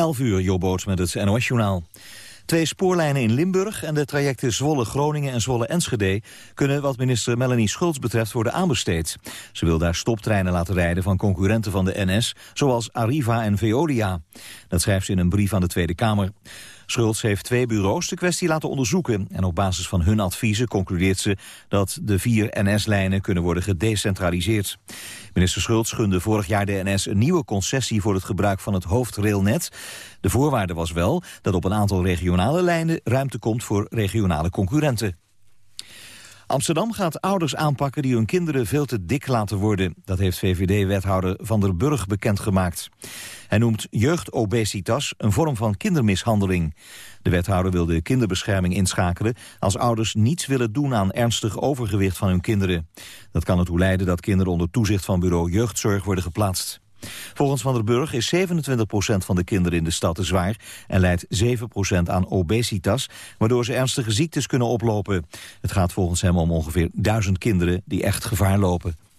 11 uur, Jobboot met het NOS-journaal. Twee spoorlijnen in Limburg en de trajecten Zwolle-Groningen en Zwolle-Enschede... kunnen wat minister Melanie Schultz betreft worden aanbesteed. Ze wil daar stoptreinen laten rijden van concurrenten van de NS... zoals Arriva en Veolia. Dat schrijft ze in een brief aan de Tweede Kamer. Schultz heeft twee bureaus de kwestie laten onderzoeken... en op basis van hun adviezen concludeert ze dat de vier NS-lijnen kunnen worden gedecentraliseerd. Minister Schultz gunde vorig jaar de NS een nieuwe concessie voor het gebruik van het hoofdrailnet. De voorwaarde was wel dat op een aantal regionale lijnen ruimte komt voor regionale concurrenten. Amsterdam gaat ouders aanpakken die hun kinderen veel te dik laten worden. Dat heeft VVD-wethouder Van der Burg bekendgemaakt. Hij noemt jeugdobesitas een vorm van kindermishandeling. De wethouder wil de kinderbescherming inschakelen... als ouders niets willen doen aan ernstig overgewicht van hun kinderen. Dat kan ertoe leiden dat kinderen onder toezicht van bureau jeugdzorg worden geplaatst. Volgens Van der Burg is 27% van de kinderen in de stad te zwaar... en leidt 7% aan obesitas, waardoor ze ernstige ziektes kunnen oplopen. Het gaat volgens hem om ongeveer 1000 kinderen die echt gevaar lopen.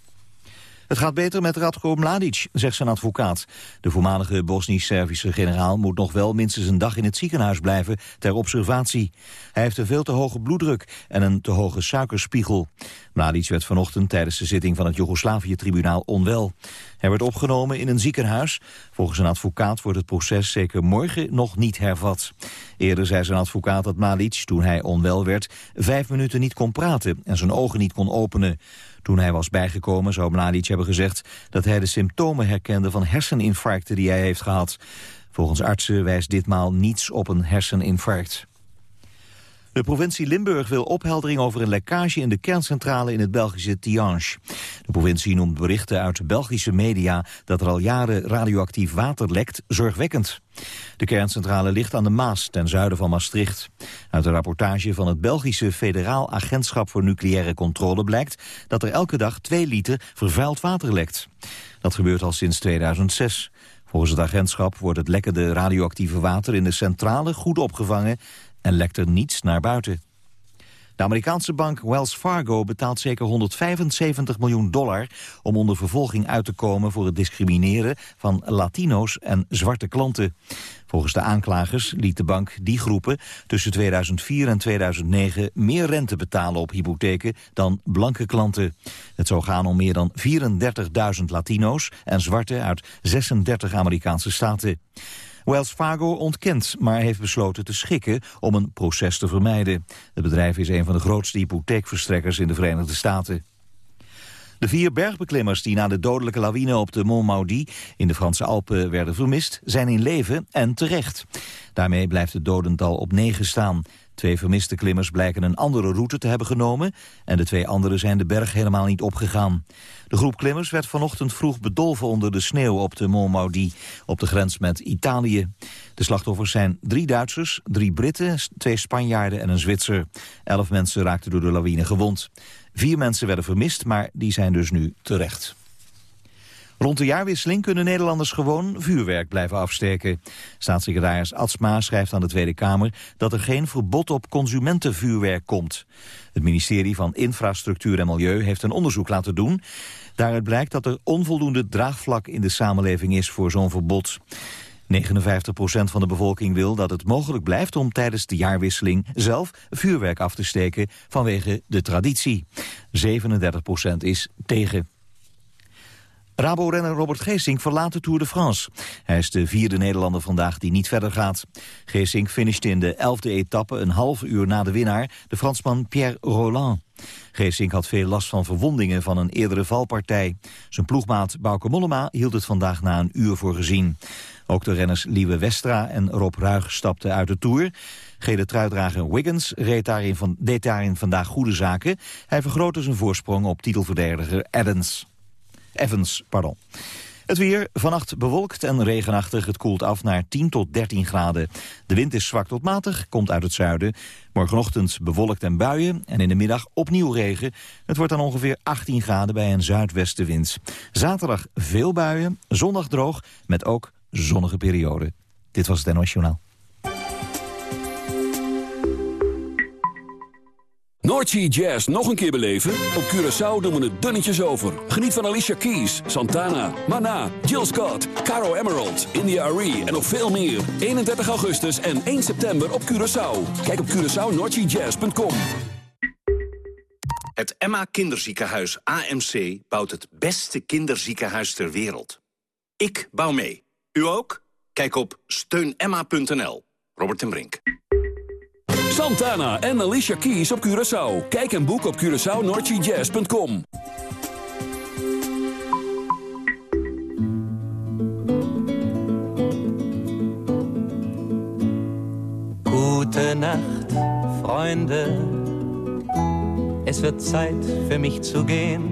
Het gaat beter met Radko Mladic, zegt zijn advocaat. De voormalige Bosnisch-Servische generaal moet nog wel minstens een dag in het ziekenhuis blijven ter observatie. Hij heeft een veel te hoge bloeddruk en een te hoge suikerspiegel. Mladic werd vanochtend tijdens de zitting van het Joegoslavië-tribunaal onwel. Hij werd opgenomen in een ziekenhuis. Volgens een advocaat wordt het proces zeker morgen nog niet hervat. Eerder zei zijn advocaat dat Mladic, toen hij onwel werd, vijf minuten niet kon praten en zijn ogen niet kon openen. Toen hij was bijgekomen zou Mladic hebben gezegd dat hij de symptomen herkende van herseninfarcten die hij heeft gehad. Volgens artsen wijst ditmaal niets op een herseninfarct. De provincie Limburg wil opheldering over een lekkage in de kerncentrale in het Belgische Tiange. De provincie noemt berichten uit Belgische media dat er al jaren radioactief water lekt zorgwekkend. De kerncentrale ligt aan de Maas, ten zuiden van Maastricht. Uit een rapportage van het Belgische Federaal Agentschap voor Nucleaire Controle blijkt dat er elke dag 2 liter vervuild water lekt. Dat gebeurt al sinds 2006. Volgens het agentschap wordt het lekkende radioactieve water in de centrale goed opgevangen en lekt er niets naar buiten. De Amerikaanse bank Wells Fargo betaalt zeker 175 miljoen dollar... om onder vervolging uit te komen voor het discrimineren van Latino's en zwarte klanten. Volgens de aanklagers liet de bank die groepen tussen 2004 en 2009 meer rente betalen op hypotheken dan blanke klanten. Het zou gaan om meer dan 34.000 Latino's en zwarte uit 36 Amerikaanse staten. Wells Fargo ontkent, maar heeft besloten te schikken om een proces te vermijden. Het bedrijf is een van de grootste hypotheekverstrekkers in de Verenigde Staten. De vier bergbeklimmers die na de dodelijke lawine op de Mont Maudit in de Franse Alpen werden vermist, zijn in leven en terecht. Daarmee blijft het dodental op negen staan. Twee vermiste klimmers blijken een andere route te hebben genomen... en de twee anderen zijn de berg helemaal niet opgegaan. De groep klimmers werd vanochtend vroeg bedolven onder de sneeuw op de Mont Maudit... op de grens met Italië. De slachtoffers zijn drie Duitsers, drie Britten, twee Spanjaarden en een Zwitser. Elf mensen raakten door de lawine gewond. Vier mensen werden vermist, maar die zijn dus nu terecht. Rond de jaarwisseling kunnen Nederlanders gewoon vuurwerk blijven afsteken. Staatssecretaris Atsma schrijft aan de Tweede Kamer dat er geen verbod op consumentenvuurwerk komt. Het ministerie van Infrastructuur en Milieu heeft een onderzoek laten doen. Daaruit blijkt dat er onvoldoende draagvlak in de samenleving is voor zo'n verbod. 59% van de bevolking wil dat het mogelijk blijft om tijdens de jaarwisseling zelf vuurwerk af te steken vanwege de traditie. 37% is tegen. Rabo-renner Robert Geesink verlaat de Tour de France. Hij is de vierde Nederlander vandaag die niet verder gaat. Geesink finishte in de elfde etappe een half uur na de winnaar, de Fransman Pierre Roland. Geesink had veel last van verwondingen van een eerdere valpartij. Zijn ploegmaat Bauke Mollema hield het vandaag na een uur voor gezien. Ook de renners Liewe Westra en Rob Ruig stapten uit de Tour. Gele truidrager Wiggins reed van, deed daarin vandaag goede zaken. Hij vergrootte zijn voorsprong op titelverdediger Adams. Evans. Pardon. Het weer, vannacht bewolkt en regenachtig. Het koelt af naar 10 tot 13 graden. De wind is zwak tot matig, komt uit het zuiden. Morgenochtend bewolkt en buien en in de middag opnieuw regen. Het wordt dan ongeveer 18 graden bij een zuidwestenwind. Zaterdag veel buien, zondag droog met ook zonnige perioden. Dit was het NOS Journaal. Noordsea Jazz nog een keer beleven? Op Curaçao doen we het dunnetjes over. Geniet van Alicia Keys, Santana, Mana, Jill Scott, Caro Emerald, India Arie en nog veel meer. 31 augustus en 1 september op Curaçao. Kijk op CuraçaoNoordseaJazz.com. Het Emma Kinderziekenhuis AMC bouwt het beste kinderziekenhuis ter wereld. Ik bouw mee. U ook? Kijk op steunemma.nl. Robert en Brink. Santana en Alicia Keys op Curaçao. Kijk en boek op CuraçaoNoordseaJazz.com. Gute Nacht, Freunde. Es wird Zeit für mich zu gehen.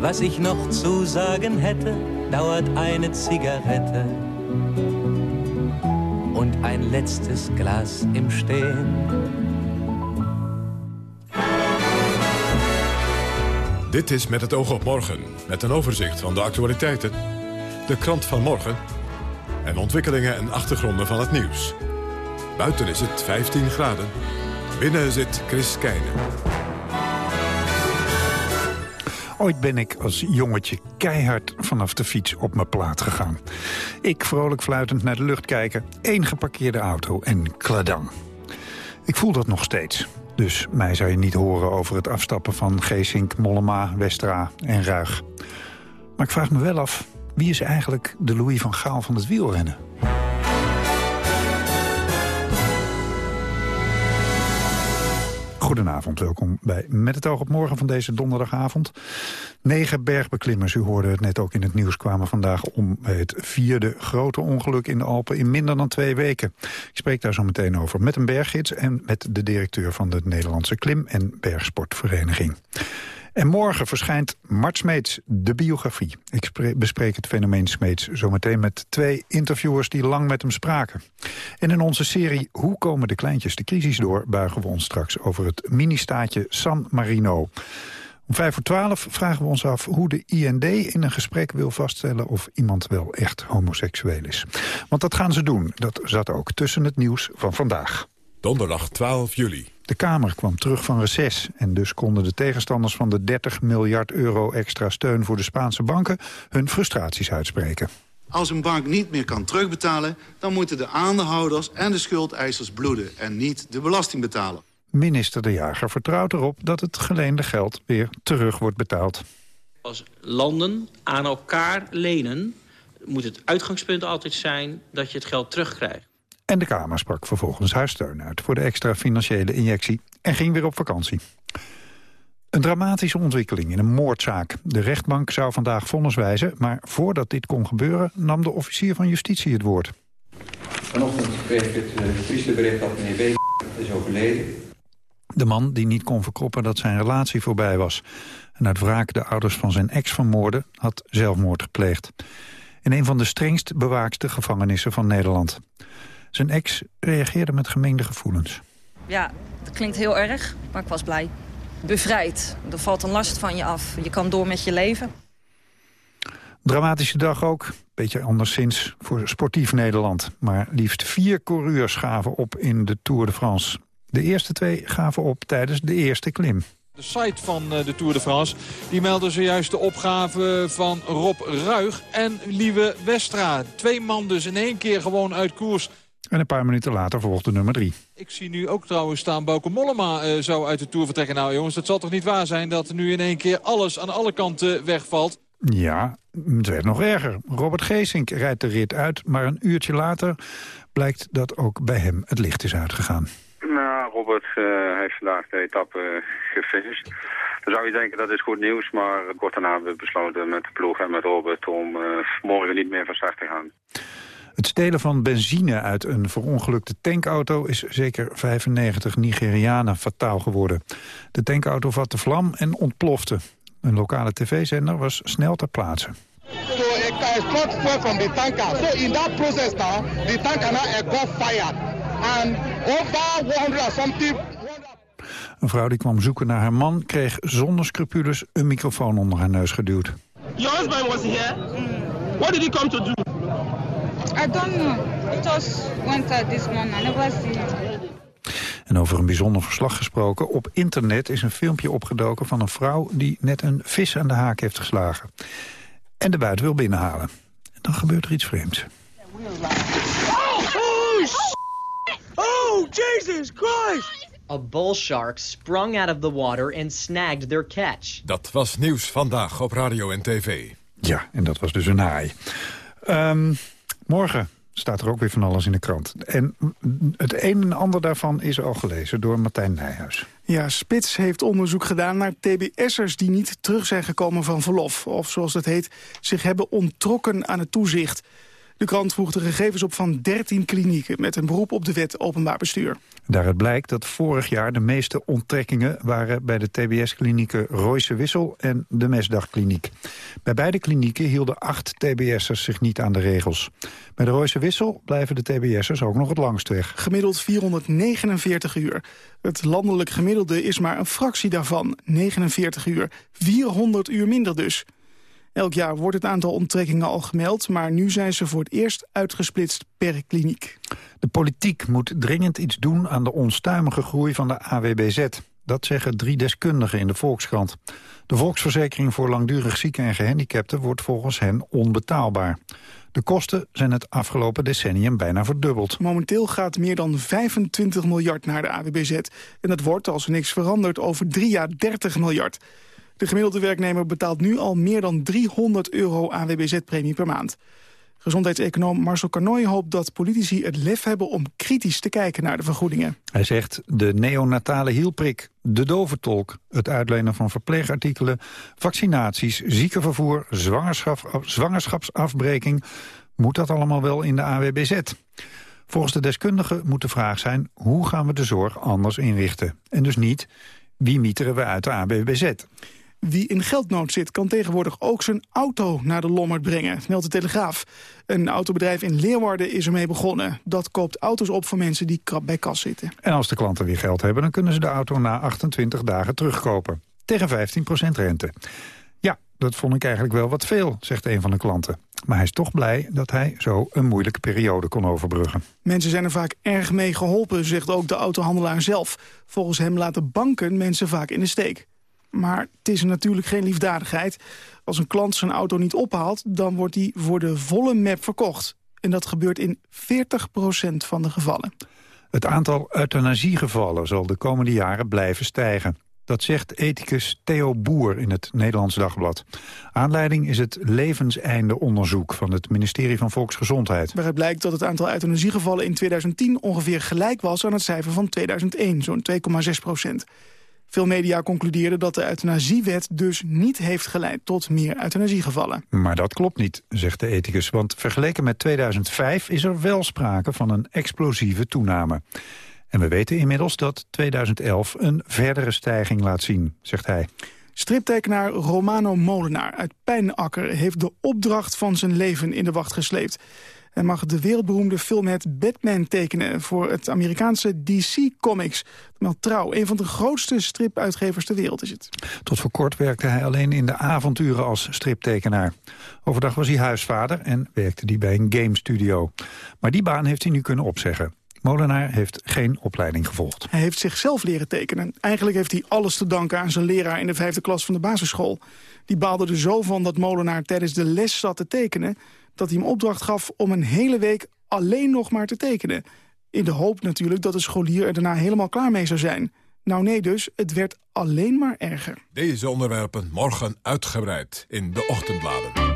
Was ich noch zu sagen hätte, dauert eine Zigarette ein letztes Glas im Stehen. Dit is Met het oog op morgen, met een overzicht van de actualiteiten, de krant van morgen en ontwikkelingen en achtergronden van het nieuws. Buiten is het 15 graden, binnen zit Chris Keijnen. Ooit ben ik als jongetje keihard vanaf de fiets op mijn plaat gegaan. Ik vrolijk fluitend naar de lucht kijken, één geparkeerde auto en kladang. Ik voel dat nog steeds. Dus mij zou je niet horen over het afstappen van Geesink, Mollema, Westra en Ruig. Maar ik vraag me wel af, wie is eigenlijk de Louis van Gaal van het wielrennen? Goedenavond, welkom bij Met het oog op morgen van deze donderdagavond. Negen bergbeklimmers, u hoorde het net ook in het nieuws, kwamen vandaag om het vierde grote ongeluk in de Alpen in minder dan twee weken. Ik spreek daar zo meteen over met een berggids en met de directeur van de Nederlandse Klim- en Bergsportvereniging. En morgen verschijnt Mart Smeets, de biografie. Ik bespreek het fenomeen Smeets zometeen met twee interviewers die lang met hem spraken. En in onze serie Hoe komen de kleintjes de crisis door... buigen we ons straks over het mini-staatje San Marino. Om vijf voor twaalf vragen we ons af hoe de IND in een gesprek wil vaststellen... of iemand wel echt homoseksueel is. Want dat gaan ze doen. Dat zat ook tussen het nieuws van vandaag. Donderdag 12 juli. De Kamer kwam terug van reces en dus konden de tegenstanders van de 30 miljard euro extra steun voor de Spaanse banken hun frustraties uitspreken. Als een bank niet meer kan terugbetalen, dan moeten de aandeelhouders en de schuldeisers bloeden en niet de belastingbetaler. Minister De Jager vertrouwt erop dat het geleende geld weer terug wordt betaald. Als landen aan elkaar lenen, moet het uitgangspunt altijd zijn dat je het geld terugkrijgt. En de Kamer sprak vervolgens haar steun uit voor de extra financiële injectie en ging weer op vakantie. Een dramatische ontwikkeling in een moordzaak. De rechtbank zou vandaag vonnis wijzen, maar voordat dit kon gebeuren nam de officier van justitie het woord. Vanochtend kreeg ik het uh, trieste bericht dat meneer B. is overleden. De man die niet kon verkroppen dat zijn relatie voorbij was. En uit wraak de ouders van zijn ex vermoorden had zelfmoord gepleegd. In een van de strengst bewaakte gevangenissen van Nederland. Zijn ex reageerde met gemengde gevoelens. Ja, dat klinkt heel erg, maar ik was blij. Bevrijd. Er valt een last van je af. Je kan door met je leven. Dramatische dag ook. Beetje anderszins voor sportief Nederland. Maar liefst vier coureurs gaven op in de Tour de France. De eerste twee gaven op tijdens de eerste klim. De site van de Tour de France die meldde zojuist de opgave van Rob Ruig en Lieve Westra. Twee man dus in één keer gewoon uit koers. En een paar minuten later volgde nummer drie. Ik zie nu ook trouwens staan, Bauke Mollema uh, zou uit de Tour vertrekken. Nou jongens, dat zal toch niet waar zijn dat nu in één keer alles aan alle kanten wegvalt? Ja, het werd nog erger. Robert Geesink rijdt de rit uit, maar een uurtje later blijkt dat ook bij hem het licht is uitgegaan. Nou, Robert uh, heeft vandaag de etappe uh, gefinished. Dan zou je denken dat is goed nieuws, maar kort daarna hebben we besloten met de ploeg en met Robert om morgen niet meer van start te gaan. Het stelen van benzine uit een verongelukte tankauto is zeker 95 Nigerianen fataal geworden. De tankauto vatte vlam en ontplofte. Een lokale tv-zender was snel ter plaatse. So it explode fuel from the tanker. So in that process now, the tanker now got fired. And over 100 something een vrouw die kwam zoeken naar haar man kreeg zonder scrupules een microfoon onder haar neus geduwd. Your husband was here. What did he come to do? I don't know. Just went out this morning. I never. En over een bijzonder verslag gesproken. Op internet is een filmpje opgedoken van een vrouw... die net een vis aan de haak heeft geslagen. En de buit wil binnenhalen. Dan gebeurt er iets vreemds. Oh, Jesus Christ! A bull shark sprung out of the water and snagged their catch. Dat was nieuws vandaag op radio en tv. Ja, en dat was dus een haai. Ehm, morgen staat er ook weer van alles in de krant. En het een en ander daarvan is al gelezen door Martijn Nijhuis. Ja, Spits heeft onderzoek gedaan naar tbs'ers die niet terug zijn gekomen van verlof. Of zoals dat heet, zich hebben onttrokken aan het toezicht. De krant voegt de gegevens op van 13 klinieken... met een beroep op de wet openbaar bestuur. Daaruit blijkt dat vorig jaar de meeste onttrekkingen... waren bij de TBS-klinieken Royse Wissel en de Mesdagkliniek. Bij beide klinieken hielden acht TBS'ers zich niet aan de regels. Bij de Royse Wissel blijven de TBS'ers ook nog het langst weg. Gemiddeld 449 uur. Het landelijk gemiddelde is maar een fractie daarvan, 49 uur. 400 uur minder dus. Elk jaar wordt het aantal onttrekkingen al gemeld... maar nu zijn ze voor het eerst uitgesplitst per kliniek. De politiek moet dringend iets doen aan de onstuimige groei van de AWBZ. Dat zeggen drie deskundigen in de Volkskrant. De volksverzekering voor langdurig zieken en gehandicapten wordt volgens hen onbetaalbaar. De kosten zijn het afgelopen decennium bijna verdubbeld. Momenteel gaat meer dan 25 miljard naar de AWBZ. En dat wordt, als er niks verandert, over drie jaar 30 miljard. De gemiddelde werknemer betaalt nu al meer dan 300 euro AWBZ-premie per maand. Gezondheidseconoom Marcel Carnoy hoopt dat politici het lef hebben om kritisch te kijken naar de vergoedingen. Hij zegt de neonatale hielprik, de doventolk, het uitlenen van verpleegartikelen, vaccinaties, ziekenvervoer, zwangerschap, zwangerschapsafbreking, moet dat allemaal wel in de AWBZ? Volgens de deskundigen moet de vraag zijn hoe gaan we de zorg anders inrichten? En dus niet wie mieteren we uit de AWBZ? Wie in geldnood zit, kan tegenwoordig ook zijn auto naar de Lommerd brengen, meldt de Telegraaf. Een autobedrijf in Leeuwarden is ermee begonnen. Dat koopt auto's op voor mensen die krap bij kas zitten. En als de klanten weer geld hebben, dan kunnen ze de auto na 28 dagen terugkopen. Tegen 15% rente. Ja, dat vond ik eigenlijk wel wat veel, zegt een van de klanten. Maar hij is toch blij dat hij zo een moeilijke periode kon overbruggen. Mensen zijn er vaak erg mee geholpen, zegt ook de autohandelaar zelf. Volgens hem laten banken mensen vaak in de steek. Maar het is natuurlijk geen liefdadigheid. Als een klant zijn auto niet ophaalt, dan wordt die voor de volle map verkocht. En dat gebeurt in 40% van de gevallen. Het aantal euthanasiegevallen zal de komende jaren blijven stijgen. Dat zegt ethicus Theo Boer in het Nederlands Dagblad. Aanleiding is het levenseindeonderzoek van het ministerie van Volksgezondheid. Waaruit blijkt dat het aantal euthanasiegevallen in 2010 ongeveer gelijk was aan het cijfer van 2001, zo'n 2,6 procent. Veel media concludeerden dat de euthanasiewet dus niet heeft geleid tot meer euthanasiegevallen. Maar dat klopt niet, zegt de ethicus, want vergeleken met 2005 is er wel sprake van een explosieve toename. En we weten inmiddels dat 2011 een verdere stijging laat zien, zegt hij. Striptekenaar Romano Molenaar uit Pijnakker heeft de opdracht van zijn leven in de wacht gesleept. Hij mag de wereldberoemde filmhead Batman tekenen voor het Amerikaanse DC Comics. Trouw, een van de grootste stripuitgevers ter wereld is het. Tot voor kort werkte hij alleen in de avonturen als striptekenaar. Overdag was hij huisvader en werkte hij bij een game studio. Maar die baan heeft hij nu kunnen opzeggen. Molenaar heeft geen opleiding gevolgd. Hij heeft zichzelf leren tekenen. Eigenlijk heeft hij alles te danken aan zijn leraar in de vijfde klas van de basisschool. Die baalde er zo van dat Molenaar tijdens de les zat te tekenen... dat hij hem opdracht gaf om een hele week alleen nog maar te tekenen. In de hoop natuurlijk dat de scholier er daarna helemaal klaar mee zou zijn. Nou nee dus, het werd alleen maar erger. Deze onderwerpen morgen uitgebreid in de ochtendbladen.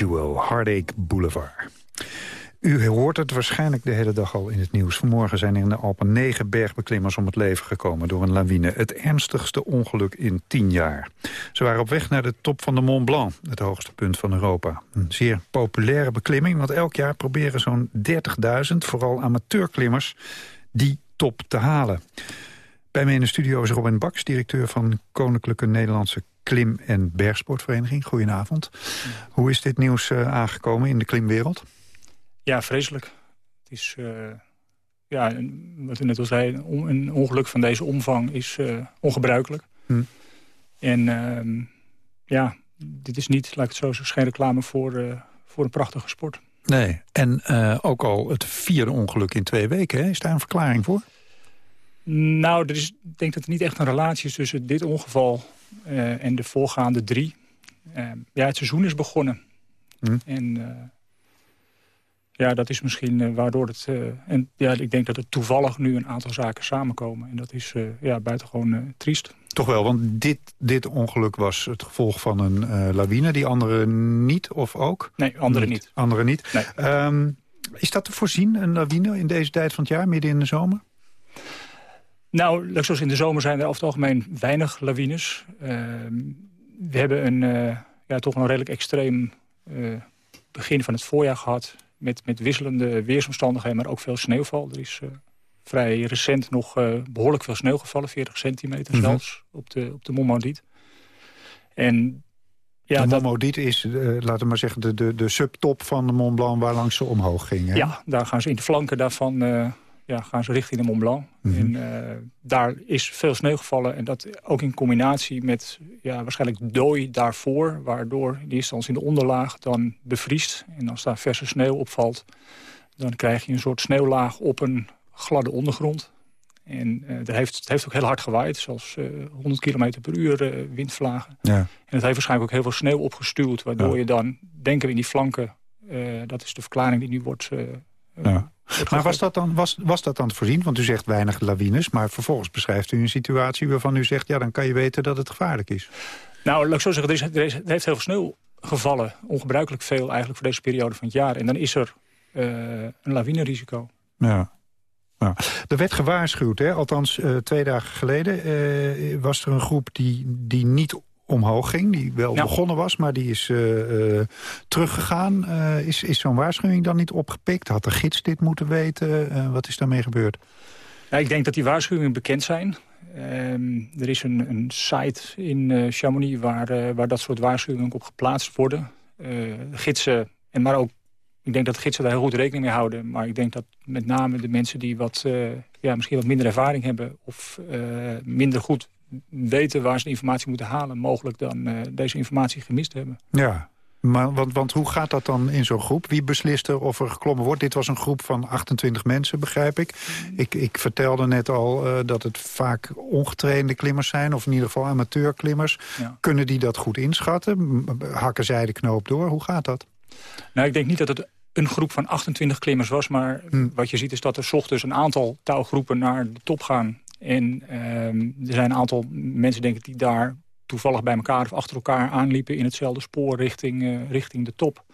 Jewel, Heartache Boulevard. U hoort het waarschijnlijk de hele dag al in het nieuws. Vanmorgen zijn er in de Alpen negen bergbeklimmers om het leven gekomen door een lawine. Het ernstigste ongeluk in tien jaar. Ze waren op weg naar de top van de Mont Blanc, het hoogste punt van Europa. Een zeer populaire beklimming, want elk jaar proberen zo'n 30.000, vooral amateurklimmers, die top te halen. Bij mij in de studio is Robin Baks, directeur van Koninklijke Nederlandse Klim- en Bergsportvereniging. Goedenavond. Hoe is dit nieuws eh, aangekomen in de klimwereld? Ja, vreselijk. Het is, eh, ja, wat u net al zei, een on- een ongeluk van deze omvang is eh, ongebruikelijk. Hm. En ehm, ja, dit is niet, laat ik het zo zeggen, geen reclame voor, voor een prachtige sport. Nee, en ook al het vierde ongeluk in twee weken. Hè? Is daar een verklaring voor? Nou, er is, ik denk dat er niet echt een relatie is tussen dit ongeval eh, en de voorgaande drie. Ehm, ja, het seizoen is begonnen. Hm. En eh, ja, dat is misschien eh, waardoor het... eh, en ja, ik denk dat er toevallig nu een aantal zaken samenkomen. En dat is eh, ja, buitengewoon eh, triest. Toch wel, want dit, dit ongeluk was het gevolg van een eh, lawine. Die andere niet, of ook? Nee, andere niet. Andere niet. Nee. Ehm, is dat te voorzien, een lawine, in deze tijd van het jaar, midden in de zomer? Nou, zoals in de zomer zijn er over het algemeen weinig lawines. Ehm, we hebben een eh, ja, toch een redelijk extreem eh, begin van het voorjaar gehad. Met, met wisselende weersomstandigheden, maar ook veel sneeuwval. Er is eh, vrij recent nog eh, behoorlijk veel sneeuw gevallen. 40 centimeter Mhm. zelfs op de, op de Mont Maudit. En ja, de dat, Mont Maudit is, laten we maar zeggen, de, de, de subtop van de Mont Blanc... waar langs ze omhoog gingen. Ja, daar gaan ze in de flanken daarvan ja, gaan ze richting de Mont Blanc. Mhm. En eh, daar is veel sneeuw gevallen. En dat ook in combinatie met ja, waarschijnlijk dooi daarvoor... waardoor eerste instantie in de onderlaag dan bevriest. En als daar verse sneeuw opvalt... dan krijg je een soort sneeuwlaag op een gladde ondergrond. En eh dat heeft, het heeft ook heel hard gewaaid, zoals eh 100 km per uur eh, windvlagen. Ja. En het heeft waarschijnlijk ook heel veel sneeuw opgestuwd... waardoor Ja. je dan, denken we in die flanken... eh, dat is de verklaring die nu wordt... Ja. Maar was dat, dan, was, was dat dan te voorzien? Want u zegt weinig lawines, maar vervolgens beschrijft u een situatie waarvan u zegt... ja, dan kan je weten dat het gevaarlijk is. Nou, laat ik zo zeggen, er, is, er, is- er heeft heel veel sneeuw gevallen. Ongebruikelijk veel eigenlijk voor deze periode van het jaar. En dan is er eh, een lawinerisico. Ja. Ja. Er werd gewaarschuwd, hè? althans eh, twee dagen geleden eh, was er een groep die, die niet omhoog ging. Die wel Ja. begonnen was, maar die is eh, eh, teruggegaan. Eh, is is zo'n waarschuwing dan niet opgepikt? Had de gids dit moeten weten? Wat is daarmee gebeurd? Ja, ik denk dat die waarschuwingen bekend zijn. Ehm, er is een, een site in Chamonix waar, waar dat soort waarschuwingen op geplaatst worden. Gidsen, en maar ook, ik denk dat gidsen daar heel goed rekening mee houden. Maar ik denk dat met name de mensen die wat, ja, misschien wat minder ervaring hebben... of minder goed weten waar ze de informatie moeten halen... mogelijk dan eh, deze informatie gemist hebben. Ja, maar, want, want hoe gaat dat dan in zo'n groep? Wie beslist er of er geklommen wordt? Dit was een groep van 28 mensen, begrijp ik. Ik, ik vertelde net al eh, dat het vaak ongetrainde klimmers zijn... of in ieder geval amateurklimmers. Ja. Kunnen die dat goed inschatten? Hakken zij de knoop door? Hoe gaat dat? Nou, ik denk niet dat het een groep van 28 klimmers was. Maar wat je ziet is dat er 's ochtends een aantal touwgroepen naar de top gaan. En ehm, er zijn een aantal mensen, denk ik, die daar toevallig bij elkaar of achter elkaar aanliepen... in hetzelfde spoor richting, eh, richting de top.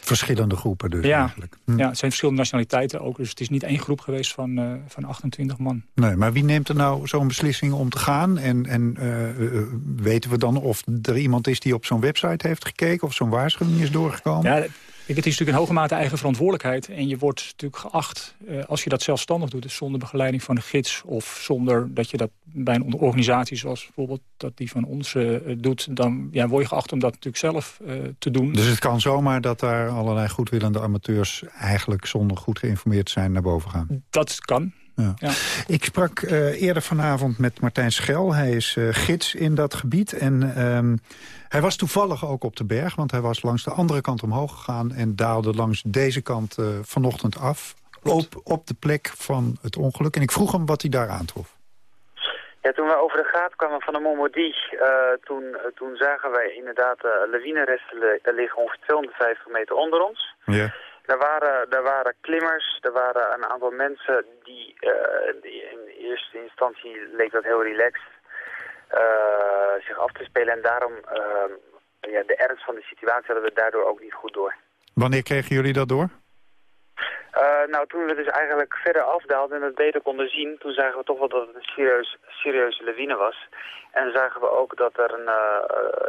Verschillende groepen dus ja, eigenlijk. Hm. ja, het zijn verschillende nationaliteiten ook. Dus het is niet één groep geweest van, eh, van 28 man. Nee, maar wie neemt er nou zo'n beslissing om te gaan? En, en eh, weten we dan of er iemand is die op zo'n website heeft gekeken... of zo'n waarschuwing is doorgekomen? Ja, Kijk, het is natuurlijk in hoge mate eigen verantwoordelijkheid. En je wordt natuurlijk geacht, eh, als je dat zelfstandig doet... dus zonder begeleiding van een gids... of zonder dat je dat bij een organisatie zoals bijvoorbeeld dat die van ons eh, doet... dan ja, word je geacht om dat natuurlijk zelf eh, te doen. Dus het kan zomaar dat daar allerlei goedwillende amateurs... eigenlijk zonder goed geïnformeerd zijn naar boven gaan? Dat kan. Ja. Ja. Ik sprak eh, eerder vanavond met Martijn Schel. Hij is eh, gids in dat gebied. En ehm, hij was toevallig ook op de berg, want hij was langs de andere kant omhoog gegaan... en daalde langs deze kant eh, vanochtend af, op, op de plek van het ongeluk. En ik vroeg hem wat hij daar aantrof. Ja, toen we over de graad kwamen van de Montmaudie, eh toen, toen zagen wij inderdaad uh, lawineresten li- liggen ongeveer 250 meter onder ons. Ja. Daar waren, daar waren klimmers, er waren een aantal mensen die, eh, die in eerste instantie leek dat heel relaxed eh, zich af te spelen. En daarom, eh, ja, de ernst van de situatie hadden we daardoor ook niet goed door. Wanneer kregen jullie dat door? Nou, toen we dus eigenlijk verder afdaalden en het beter konden zien, toen zagen we toch wel dat het een serieus, serieuze lawine was. En zagen we ook dat er een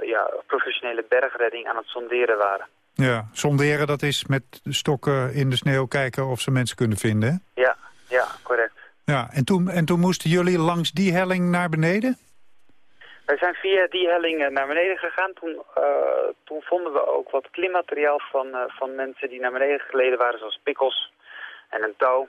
ja, professionele bergredding aan het sonderen waren. Ja, sonderen dat is met stokken in de sneeuw kijken of ze mensen kunnen vinden. hè? Ja, ja, correct. Ja, en toen, en toen moesten jullie langs die helling naar beneden? Wij zijn via die helling eh, naar beneden gegaan. Toen, eh, toen vonden we ook wat klimmateriaal van, eh, van mensen die naar beneden geleden waren, zoals pikkels en een touw.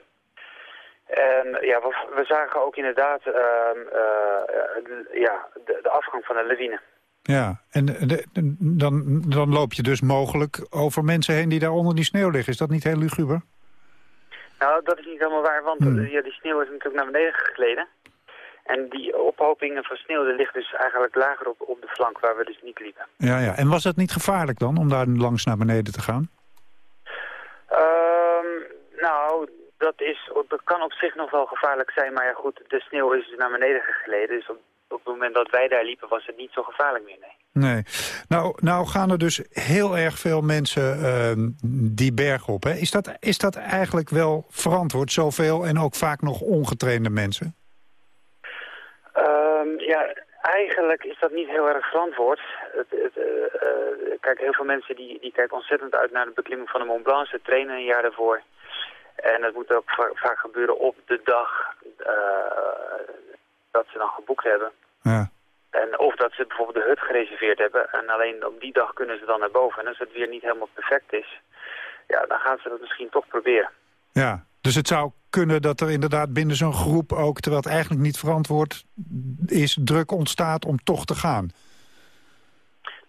En ja, we, we zagen ook inderdaad ehm, eh, ja, de, de afgang van de lawine. Ja, en de- de- dan, dan loop je dus mogelijk over mensen heen die daar onder die sneeuw liggen. Is dat niet heel luguber? Nou, dat is niet helemaal waar, want eh, ja, die sneeuw is natuurlijk naar beneden gegleden. En die ophopingen van sneeuw, die ligt dus eigenlijk lager op, op de flank, waar we dus niet liepen. Ja, ja. En was het niet gevaarlijk dan om daar langs naar beneden te gaan? Ehm, nou, dat, is, dat kan op zich nog wel gevaarlijk zijn, maar ja goed, de sneeuw is dus naar beneden gegleden. Dus op, op het moment dat wij daar liepen was het niet zo gevaarlijk meer, nee. Nee. Nou, nou gaan er dus heel erg veel mensen ehm, die berg op. Hè? Is, dat, is dat eigenlijk wel verantwoord, zoveel en ook vaak nog ongetrainde mensen? Ehm, ja, eigenlijk is dat niet heel erg verantwoord. Het, het, eh, eh, kijk, heel veel mensen die, die kijken ontzettend uit naar de beklimming van de Mont Blanc. Ze trainen een jaar daarvoor. En dat moet ook va- vaak gebeuren op de dag eh, dat ze dan geboekt hebben. Ja. En of dat ze bijvoorbeeld de hut gereserveerd hebben en alleen op die dag kunnen ze dan naar boven. En als het weer niet helemaal perfect is, ja, dan gaan ze dat misschien toch proberen. Ja, dus het zou kunnen dat er inderdaad binnen zo'n groep ook... terwijl het eigenlijk niet verantwoord is, druk ontstaat om toch te gaan.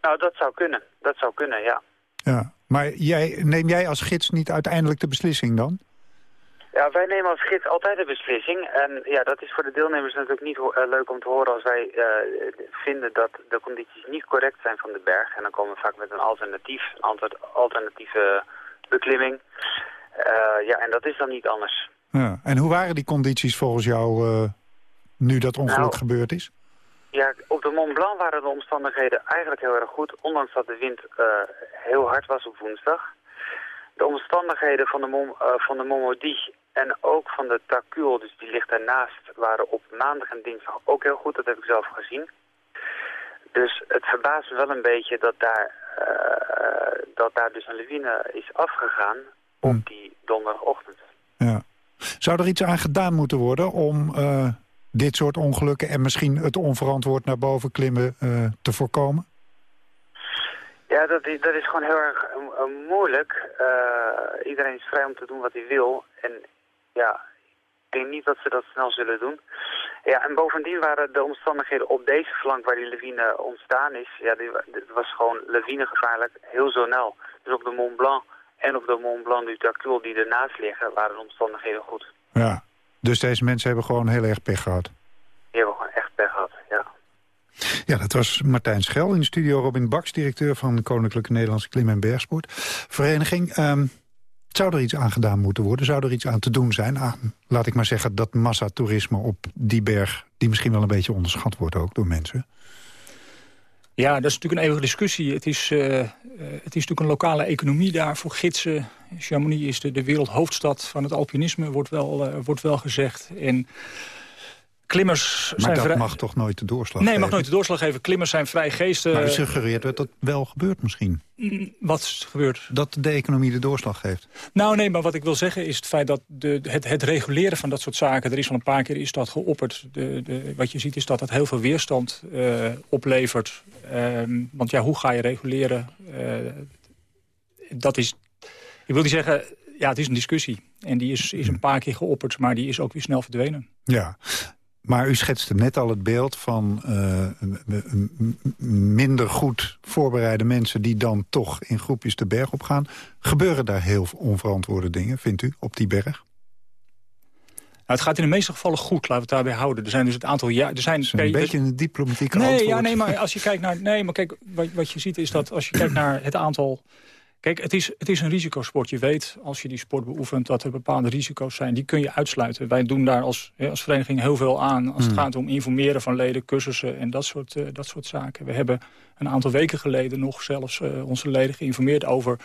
Nou, dat zou kunnen. Dat zou kunnen, ja. Ja. Maar jij, neem jij als gids niet uiteindelijk de beslissing dan? Ja, wij nemen als gids altijd de beslissing. En ja, dat is voor de deelnemers natuurlijk niet eh, leuk om te horen als wij eh, vinden dat de condities niet correct zijn van de berg. En dan komen we vaak met een alternatief, een alter- alternatieve beklimming. Eh, ja, en dat is dan niet anders. Ja. En hoe waren die condities volgens jou nu dat ongeluk Nou, gebeurd is? Ja, op de Mont Blanc waren de omstandigheden eigenlijk heel erg goed. Ondanks dat de wind heel hard was op woensdag. De omstandigheden van de, eh, van de Montmaudie en ook van de Tacul, dus die ligt daarnaast, waren op maandag en dinsdag ook heel goed. Dat heb ik zelf gezien. Dus het verbaast me wel een beetje dat daar, eh, dat daar dus een lawine is afgegaan op die donderdagochtend. Ja. Zou er iets aan gedaan moeten worden om eh, dit soort ongelukken... en misschien het onverantwoord naar boven klimmen te voorkomen? Ja, dat is, dat is gewoon heel erg eh, eh, moeilijk. Eh, iedereen is vrij om te doen wat hij wil. En ja, ik denk niet dat ze dat snel zullen doen. Ja, en bovendien waren de omstandigheden op deze flank waar die lawine ontstaan is... Ja, dit was gewoon lawinegevaarlijk, heel zo nauw. Dus op de Mont Blanc en op de Mont Blanc du Tacul die ernaast liggen... waren de omstandigheden goed. Ja. Dus deze mensen hebben gewoon heel erg pech gehad. Die hebben gewoon echt pech gehad, ja. Ja, dat was Martijn Schel in de studio. Robin Baks, directeur van Koninklijke Nederlandse Klim- en Bergsportvereniging. Ehm, zou er iets aan gedaan moeten worden? Zou er iets aan te doen zijn? Aan, laat ik maar zeggen, dat massatoerisme op die berg... die misschien wel een beetje onderschat wordt ook door mensen. Ja, dat is natuurlijk een eeuwige discussie. Het is, eh, eh, het is natuurlijk een lokale economie daar voor gidsen. Chamonix is de, de wereldhoofdstad van het alpinisme, wordt wel, eh, wordt wel gezegd. En Klimmers Maar zijn dat vrij... mag toch nooit de doorslag Nee, geven? mag nooit de doorslag geven. Klimmers zijn vrij geesten. Maar u suggereert dat dat wel gebeurt misschien. Mm, Wat is gebeurd? Dat de economie de doorslag geeft. Nou nee, maar wat ik wil zeggen is het feit dat de, het, het reguleren van dat soort zaken... er is al een paar keer is dat geopperd. De, de, wat je ziet is dat dat heel veel weerstand eh, oplevert. Ehm, want ja, hoe ga je reguleren? Eh, dat is... Ik wil niet zeggen... Ja, het is een discussie. En die is, is een paar keer geopperd, maar die is ook weer snel verdwenen. Ja, maar u schetste net al het beeld van eh, minder goed voorbereide mensen... die dan toch in groepjes de berg op gaan. Gebeuren daar heel onverantwoorde dingen, vindt u, op die berg? Nou, het gaat in de meeste gevallen goed, laten we het daarbij houden. Er zijn dus het aantal jaar... Er zijn, Een beetje een diplomatieke Nee, antwoord. ja, nee, maar als je kijkt naar... Nee, maar kijk, wat, wat je ziet is dat als je kijkt naar het aantal... Kijk, het is, het is een risicosport. Je weet, als je die sport beoefent, dat er bepaalde risico's zijn. Die kun je uitsluiten. Wij doen daar als, als vereniging heel veel aan. Als het Hmm. gaat om informeren van leden, cursussen en dat soort, eh, dat soort zaken. We hebben een aantal weken geleden nog zelfs eh, onze leden geïnformeerd over...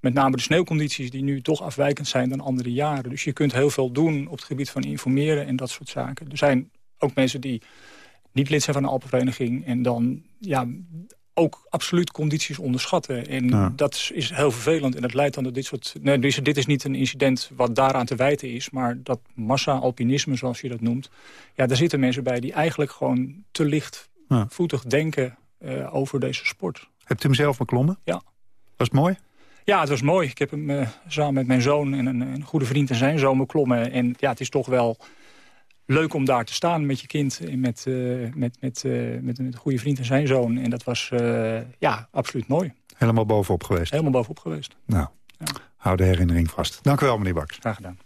met name de sneeuwcondities die nu toch afwijkend zijn dan andere jaren. Dus je kunt heel veel doen op het gebied van informeren en dat soort zaken. Er zijn ook mensen die niet lid zijn van een Alpenvereniging... en dan ja, ook absoluut condities onderschatten. En Ja. dat is, is heel vervelend. En dat leidt dan tot dit soort... Nee, dus dit is niet een incident wat daaraan te wijten is... maar dat massa-alpinisme, zoals je dat noemt... ja, daar zitten mensen bij die eigenlijk gewoon te lichtvoetig denken... eh, over deze sport. Hebt u hem zelf beklommen? Ja. Was het mooi? Ja, het was mooi. Ik heb hem eh, samen met mijn zoon en een, een goede vriend en zijn zoon beklommen. En ja, het is toch wel leuk om daar te staan met je kind... en met, eh, met, met, eh, met, een- goede vriend en zijn zoon. En dat was eh, ja, absoluut mooi. Helemaal bovenop geweest? Helemaal bovenop geweest. Nou, hou de herinnering vast. Dank u wel, meneer Baks. Graag gedaan.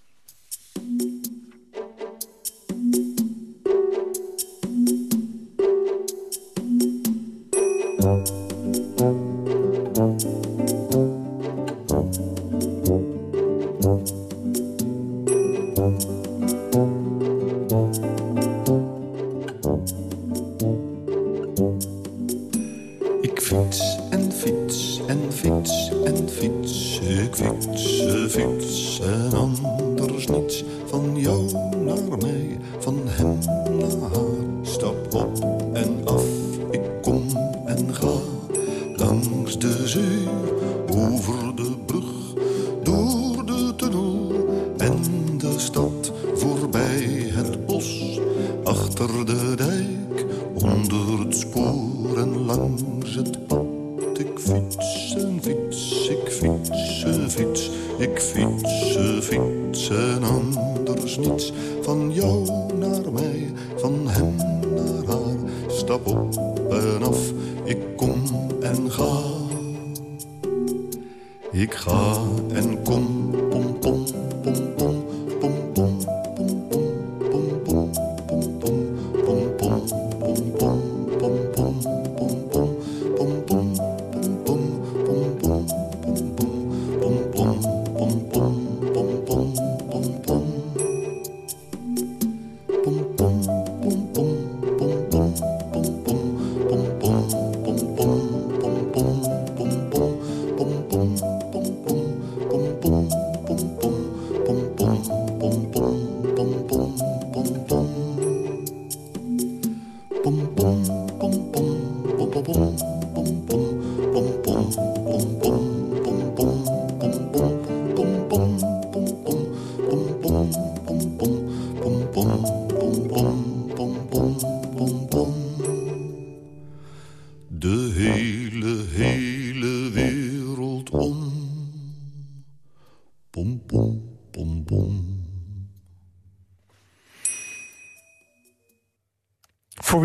Achter de dijk,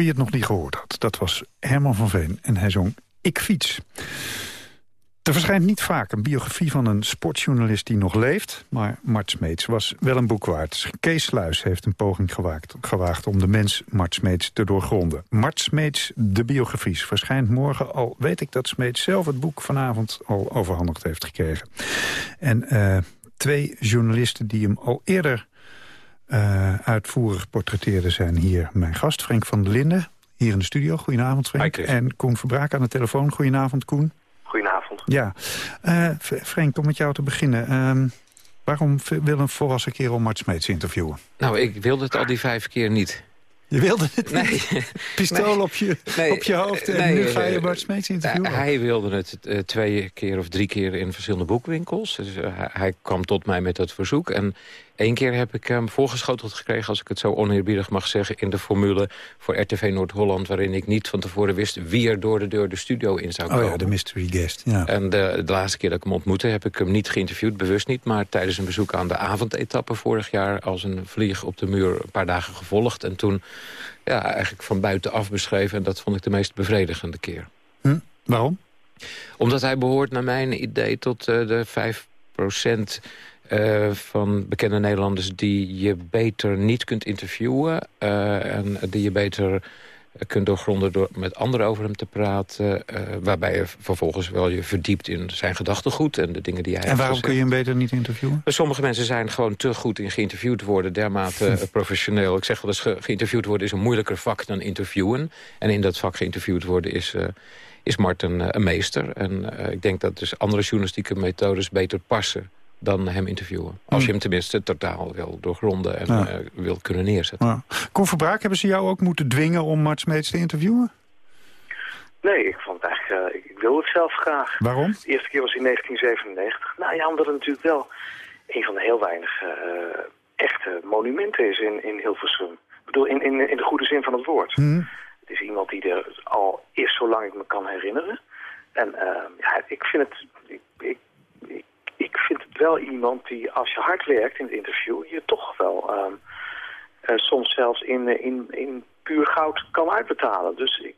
wie het nog niet gehoord had, dat was Herman van Veen en hij zong Ik fiets. Er verschijnt niet vaak een biografie van een sportjournalist die nog leeft... maar Mart Smeets was wel een boek waard. Kees Sluis heeft een poging gewaagd, gewaagd om de mens Mart Smeets te doorgronden. Mart Smeets, de biografie, verschijnt morgen... al weet ik dat Smeets zelf het boek vanavond al overhandigd heeft gekregen. En eh, twee journalisten die hem al eerder eh, uitvoerig portretteerden... zijn hier mijn gast, Frank van der Linden, hier in de studio. Goedenavond, Frank. En Koen Verbraak aan de telefoon. Goedenavond, Koen. Goedenavond. Ja, Eh, Frank, om met jou te beginnen. Ehm, waarom wil een volwassen kerel Mart Smeets interviewen? Nou, ik wilde het al die vijf keer niet. Je wilde het Nee. niet? Pistool op, je, Nee, op je hoofd en nee, nu ga je Bart Smeets interviewen? Hij wilde het eh, twee keer of drie keer in verschillende boekwinkels. Dus hij, hij kwam tot mij met dat verzoek. En één keer heb ik hem voorgeschoteld gekregen... als ik het zo oneerbiedig mag zeggen... in de formule voor RTV Noord-Holland... waarin ik niet van tevoren wist wie er door de deur de studio in zou oh komen. ja, de mystery guest. Ja. En de, de laatste keer dat ik hem ontmoette heb ik hem niet geïnterviewd, bewust niet. Maar tijdens een bezoek aan de avondetappe vorig jaar... als een vlieg op de muur een paar dagen gevolgd. En toen ja, eigenlijk van buitenaf beschreven. En dat vond ik de meest bevredigende keer. Hm? Waarom? Omdat hij behoort naar mijn idee tot eh, de 5 eh, van bekende Nederlanders... die je beter niet kunt interviewen. eh, en die je beter kunt doorgronden door met anderen over hem te praten. eh, waarbij je vervolgens wel je verdiept in zijn gedachtegoed en de dingen die hij En waarom gezegd. kun je hem beter niet interviewen? Sommige mensen zijn gewoon te goed in geïnterviewd worden. Dermate professioneel. Ik zeg wel eens, ge- geïnterviewd worden is een moeilijker vak dan interviewen. En in dat vak geïnterviewd worden is, is Martin een meester. En ik denk dat dus andere journalistieke methodes beter passen dan hem interviewen. Als Hmm. je hem tenminste totaal wil doorgronden en Ja. eh, wil kunnen neerzetten. Ja. Verbraak, hebben ze jou ook moeten dwingen om Mart Smeets te interviewen? Nee, ik vond het eigenlijk, eh, ik, wilde het zelf graag. Waarom? De eerste keer was in 1997. Nou ja, omdat het natuurlijk wel een van de heel weinig eh, echte monumenten is in, in Hilversum. Ik bedoel, in, in, in de goede zin van het woord. Hm. Het is iemand die er al is zolang ik me kan herinneren. En ja, ik vind het... Ik, ik, ik, ik vind het wel iemand die, als je hard werkt in het interview... je toch wel ehm, eh, soms zelfs in, eh, in, in puur goud kan uitbetalen. Dus ik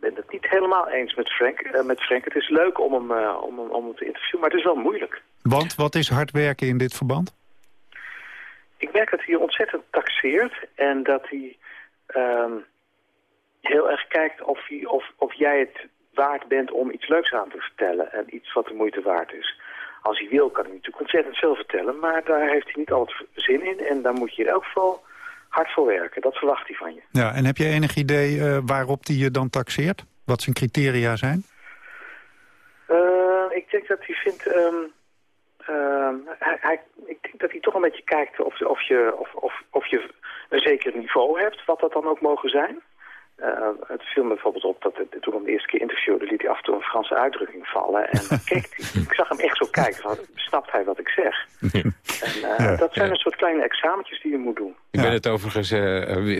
ben het niet helemaal eens met Frank. eh, met Frank. Het is leuk om hem, om, hem, om hem te interviewen, maar het is wel moeilijk. Want wat is hard werken in dit verband? Ik merk dat hij ontzettend taxeert en dat hij ehm, heel erg kijkt of, hij, of, of jij het waard bent om iets leuks aan te vertellen en iets wat de moeite waard is. Als hij wil kan hij natuurlijk ontzettend veel vertellen, maar daar heeft hij niet altijd zin in en daar moet je in elk geval hard voor werken. Dat verwacht hij van je. Ja, en heb je enig idee eh, waarop die je dan taxeert? Wat zijn criteria zijn? Eh, ik denk dat hij vindt... ehm, ehm, hij, hij- ik denk dat hij toch een beetje kijkt of, of, je, of, of, of je een zeker niveau hebt, wat dat dan ook mogen zijn. Eh, het viel me bijvoorbeeld op dat het, toen ik hem de eerste keer interviewde, liet hij af en toe een Franse uitdrukking vallen. En keek, ik zag hem echt zo kijken, van, snapt hij wat ik zeg? En, eh, Ja, dat zijn ja. een soort kleine examentjes die je moet doen. Ik ben het overigens eh,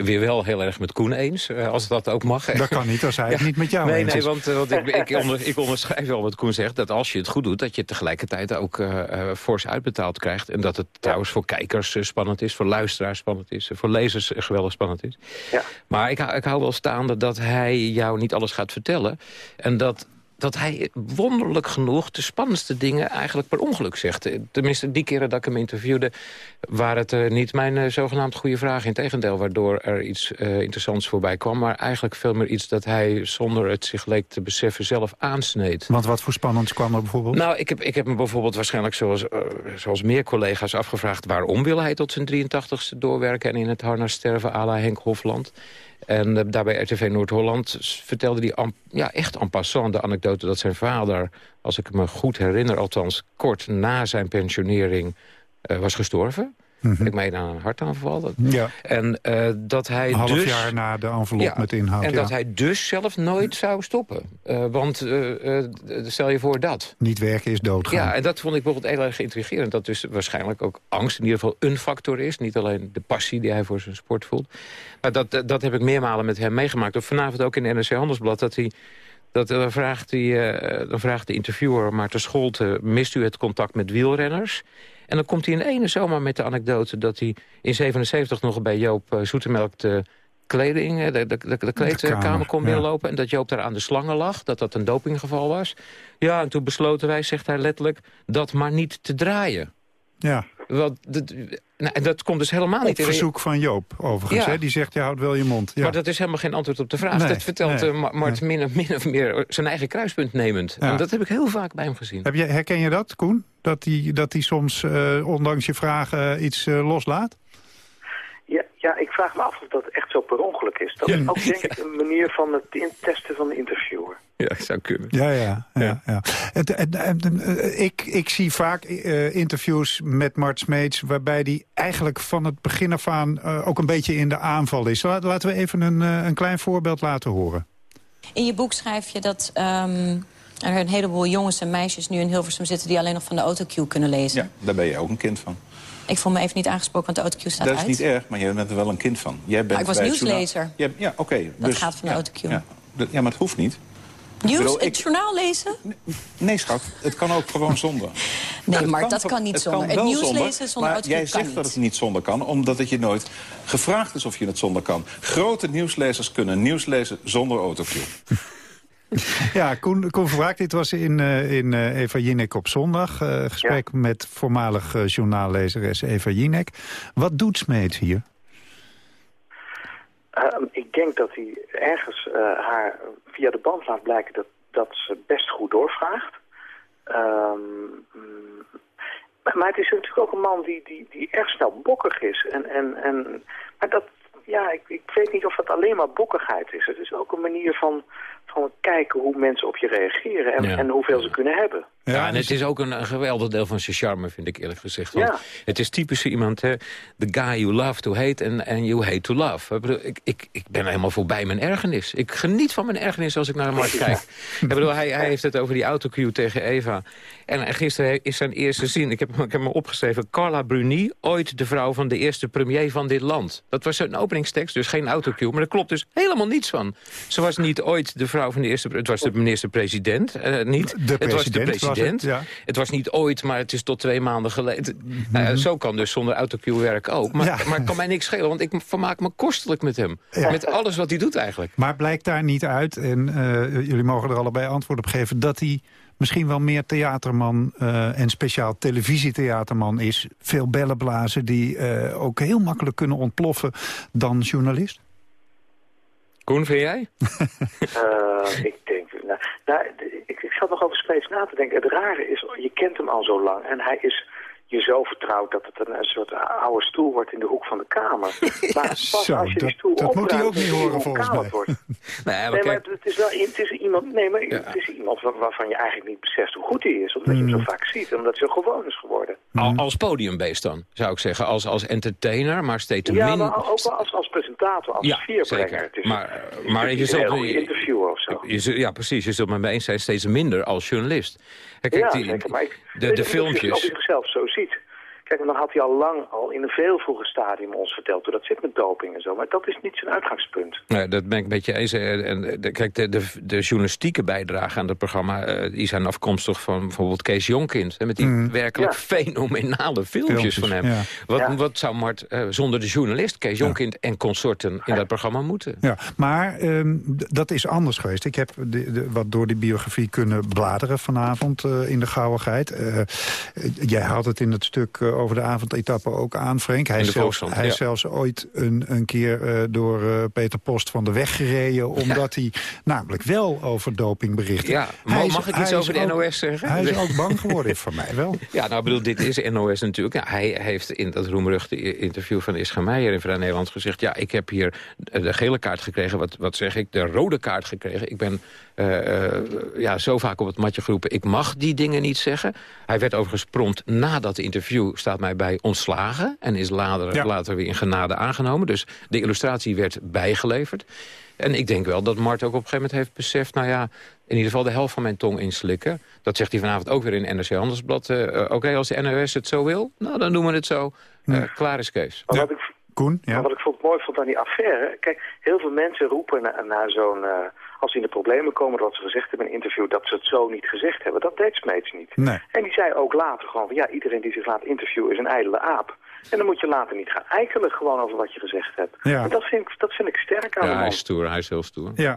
weer wel heel erg met Koen eens, eh, als dat ook mag. Dat kan niet als hij het niet met jou nee, eens nee, is. want, want ik, ik, onder, ik onderschrijf wel wat Koen zegt... dat als je het goed doet, dat je het tegelijkertijd ook fors uitbetaald krijgt. En dat het trouwens voor kijkers spannend is, voor luisteraars spannend is... voor lezers geweldig spannend is. Ja. Maar ik, hou- ik hou wel staande dat hij jou niet alles gaat vertellen. En dat, dat hij wonderlijk genoeg de spannendste dingen eigenlijk per ongeluk zegt. Tenminste, die keren dat ik hem interviewde... waren het eh, niet mijn eh, zogenaamd goede vragen. Integendeel, waardoor er iets eh, interessants voorbij kwam. Maar eigenlijk veel meer iets dat hij, zonder het zich leek te beseffen... zelf aansneed. Want wat voor spannends kwam er bijvoorbeeld? Nou, ik heb, ik heb me bijvoorbeeld waarschijnlijk zoals, zoals meer collega's afgevraagd... waarom wil hij tot zijn 83ste doorwerken en in het harnas sterven à la Henk Hofland... En eh, daarbij RTV Noord-Holland vertelde hij ja, echt en passant de anekdote dat zijn vader... als ik me goed herinner, althans kort na zijn pensionering... eh, was gestorven. Ik meen aan een hartaanval. Dat-. Ja. En eh, dat hij Een half dus... jaar na de envelop Ja, met inhoud. En ja. dat hij dus zelf nooit zou stoppen. Eh, want eh, stel je voor dat. Niet werken is doodgaan. Ja, en dat vond ik bijvoorbeeld heel erg intrigerend. Dat dus waarschijnlijk ook angst in ieder geval een factor is. Niet alleen de passie die hij voor zijn sport voelt. Maar dat, dat, heb ik meermalen met hem meegemaakt. Of vanavond ook in de NRC Handelsblad. Dat hij, dat, dan, vraagt hij, dan vraagt de interviewer Maarten Scholte... mist u het contact met wielrenners? En dan komt hij in ene zomaar met de anekdote... dat hij in 77 nog bij Joop eh, Zoetemelk de kleding, eh, de, de, de, de kleedkamer kamer, kon ja. binnenlopen... en dat Joop daar aan de slangen lag, dat dat een dopinggeval was. Ja, en toen besloten wij, zegt hij letterlijk... dat maar niet te draaien. Ja. Want dat, nou, dat komt dus helemaal niet in... verzoek van Joop, overigens. Ja. Hè? Die zegt, je houdt wel je mond. Ja. Maar dat is helemaal geen antwoord op de vraag. Nee, dat vertelt nee, eh, Ma- Mart min, of- min of meer zijn eigen kruispunt nemend. Ja. En dat heb ik heel vaak bij hem gezien. Heb je, herken je dat, Koen? Dat hij dat die soms, eh, ondanks je vragen, iets eh, loslaat? Ja, Ja, ik vraag me af of dat echt zo per ongeluk is. Dat is ook denk ik een manier van het testen van de interviewer. Ja, zou kunnen. Ja, ja. ja, ja. Het, het- het- eh, ik, ik zie vaak eh, interviews met Mart Smeets... waarbij die eigenlijk van het begin af aan eh, ook een beetje in de aanval is. Laat- Laten we even een, eh, een klein voorbeeld laten horen. In je boek schrijf je dat ehm, er een heleboel jongens en meisjes nu in Hilversum zitten... die alleen nog van de autocue kunnen lezen. Ja, daar ben je ook een kind van. Ik voel me even niet aangesproken, want de autocue staat dat is uit. niet erg, maar jij bent er wel een kind van. Jij bent Maar ik was nieuwslezer. Ja, ja oké. Dat dus- gaat van de ja, autocue. Ja, maar het hoeft niet. Nieuws, bedoel, het journaal lezen? Nee, schat, het kan ook gewoon zonder. Nee, maar kan dat kan niet het zonder. kan Het nieuws zonder, lezen zonder maar jij zegt dat het niet zonder kan, omdat het je nooit gevraagd is of je het zonder kan. Grote nieuwslezers kunnen nieuws lezen zonder autocue. Ja, Koen, Koen Verbraak, dit was in, eh, in eh, Eva Jinek op zondag. eh, gesprek met voormalig journaallezeres Eva Jinek. Wat doet Smeets hier? Ehm, ik denk dat hij ergens haar via de band laat blijken dat, dat ze best goed doorvraagt. Ehm, maar, maar het is natuurlijk ook een man die, die, die erg snel bokkig is. En, en, en, maar dat, ja, ik, ik weet niet of dat alleen maar bokkigheid is. Het is ook een manier van, van kijken hoe mensen op je reageren en, Ja. en hoeveel ze kunnen hebben. Ja, en het is ook een, een geweldig deel van zijn charme, vind ik eerlijk gezegd. Want Ja. Het is typisch iemand, hè, the guy you love to hate and, and you hate to love. Ik, bedoel, ik, ik, ik ben helemaal voorbij mijn ergernis. Ik geniet van mijn ergernis als ik naar Mark kijk. Ik bedoel, hij, hij heeft het over die autocue tegen Eva. En gisteren is zijn eerste zin, ik heb, ik heb me opgeschreven... Carla Bruni, ooit de vrouw van de eerste premier van dit land. Dat was zijn openingstekst, dus geen autocue. Maar daar klopt dus helemaal niets van. Ze was niet ooit de vrouw van de eerste... Het was de minister-president, eh, niet. De het was de president was het, president. ja. Het was niet ooit, maar het is tot twee maanden geleden. Nou ja, zo kan dus zonder autocue werken ook. Maar, Ja. maar kan mij niks schelen, want ik vermaak me kostelijk met hem. Ja. Met alles wat hij doet eigenlijk. Maar blijkt daar niet uit, en eh, jullie mogen er allebei antwoord op geven... dat hij misschien wel meer theaterman eh, en speciaal televisietheaterman is. Veel bellen blazen die eh, ook heel makkelijk kunnen ontploffen dan journalist? Koen, vind jij? Eh, ik denk, nou, nou, ik, ik zat nog over Smeets na te denken. Het rare is, je kent hem al zo lang en hij is je zo vertrouwd dat het een, een soort oude stoel wordt in de hoek van de kamer. Maar pas Zo, als je die dat- stoel dat moet hij ook niet horen, volgens mij. wordt. Nee, maar Nee, maar kijk, het is wel het is iemand, nee, maar het is iemand waar- waarvan je eigenlijk niet beseft hoe goed hij is. Omdat je Mm. hem zo vaak ziet en omdat hij zo gewoon is geworden. al, als podiumbeest dan, zou ik zeggen. Als, als entertainer, maar steeds Ja, min... maar ook wel als, als presentator, als Ja, sfeerbrenger. zeker. Het is, Maar, het maar je een zult... interviewer of zo. Je zult- ja, precies. Je zult het met me eens zijn steeds minder als journalist. Kijk, ja, die- zeker. Maar ik, de, de niet of hij- Of hij filmpjes... zichzelf zo ziet. Kijk, en dan had hij al lang al in een veel vroeger stadium ons verteld hoe dat zit met doping en zo. Maar dat is niet zijn uitgangspunt. Nee, dat ben ik met je eens. En, de, kijk, de, de, de journalistieke bijdrage aan het programma... eh, die zijn afkomstig van bijvoorbeeld Kees Jonkind. Hè, met die Mm. werkelijk Ja. fenomenale filmpjes, Filmpjes, van hem. ja. Wat, Ja. wat zou Mart eh, zonder de journalist Kees Jonkind en consorten... in dat programma moeten? Ja, maar ehm, dat is anders geweest. Ik heb de, de- wat door die biografie kunnen bladeren vanavond eh, in de gauwigheid. Jij had het in het stuk over de avondetappe ook aan, Frank. Hij, is zelfs, hij is zelfs ooit een, een keer eh, door eh, Peter Post van de weg gereden... omdat hij namelijk wel over doping berichtte. Ja, Hij mag, is- ik iets over de ook- NOS zeggen? Hij is ook bang geworden, voor mij wel. Ja, nou, ik bedoel, dit is NOS natuurlijk. Hij heeft in dat roemruchte interview van Ischa Meijer in Vrij Nederland gezegd... ja, ik heb hier de gele kaart gekregen. Wat, wat zeg ik? De rode kaart gekregen. Ik ben ja, zo vaak op het matje geroepen. Ik mag die dingen niet zeggen. Hij werd overigens prompt na dat interview... staat mij bij ontslagen en is later, Ja. later weer in genade aangenomen. Dus de illustratie werd bijgeleverd. En ik denk wel dat Mart ook op een gegeven moment heeft beseft... nou ja, in ieder geval de helft van mijn tong inslikken. Dat zegt hij vanavond ook weer in NRC Handelsblad. Eh, eh, Oké, als de NOS het zo wil, nou, dan doen we het zo. Eh, Klaar is Kees. Ja. wat ik, Koen, ja. maar wat ik vond mooi vond aan die affaire... Kijk, heel veel mensen roepen na, na zo'n... eh, als ze in de problemen komen, wat ze gezegd hebben in een interview... dat ze het zo niet gezegd hebben. Dat deed Smeets niet. Nee. En die zei ook later gewoon van... ja, iedereen die zich laat interviewen is een ijdele aap. En dan moet je later niet gaan eikelen gewoon over wat je gezegd hebt. Ja. En dat vind, ik, dat vind ik sterk aan Ja, hij is stoer, hij is heel stoer. Ja.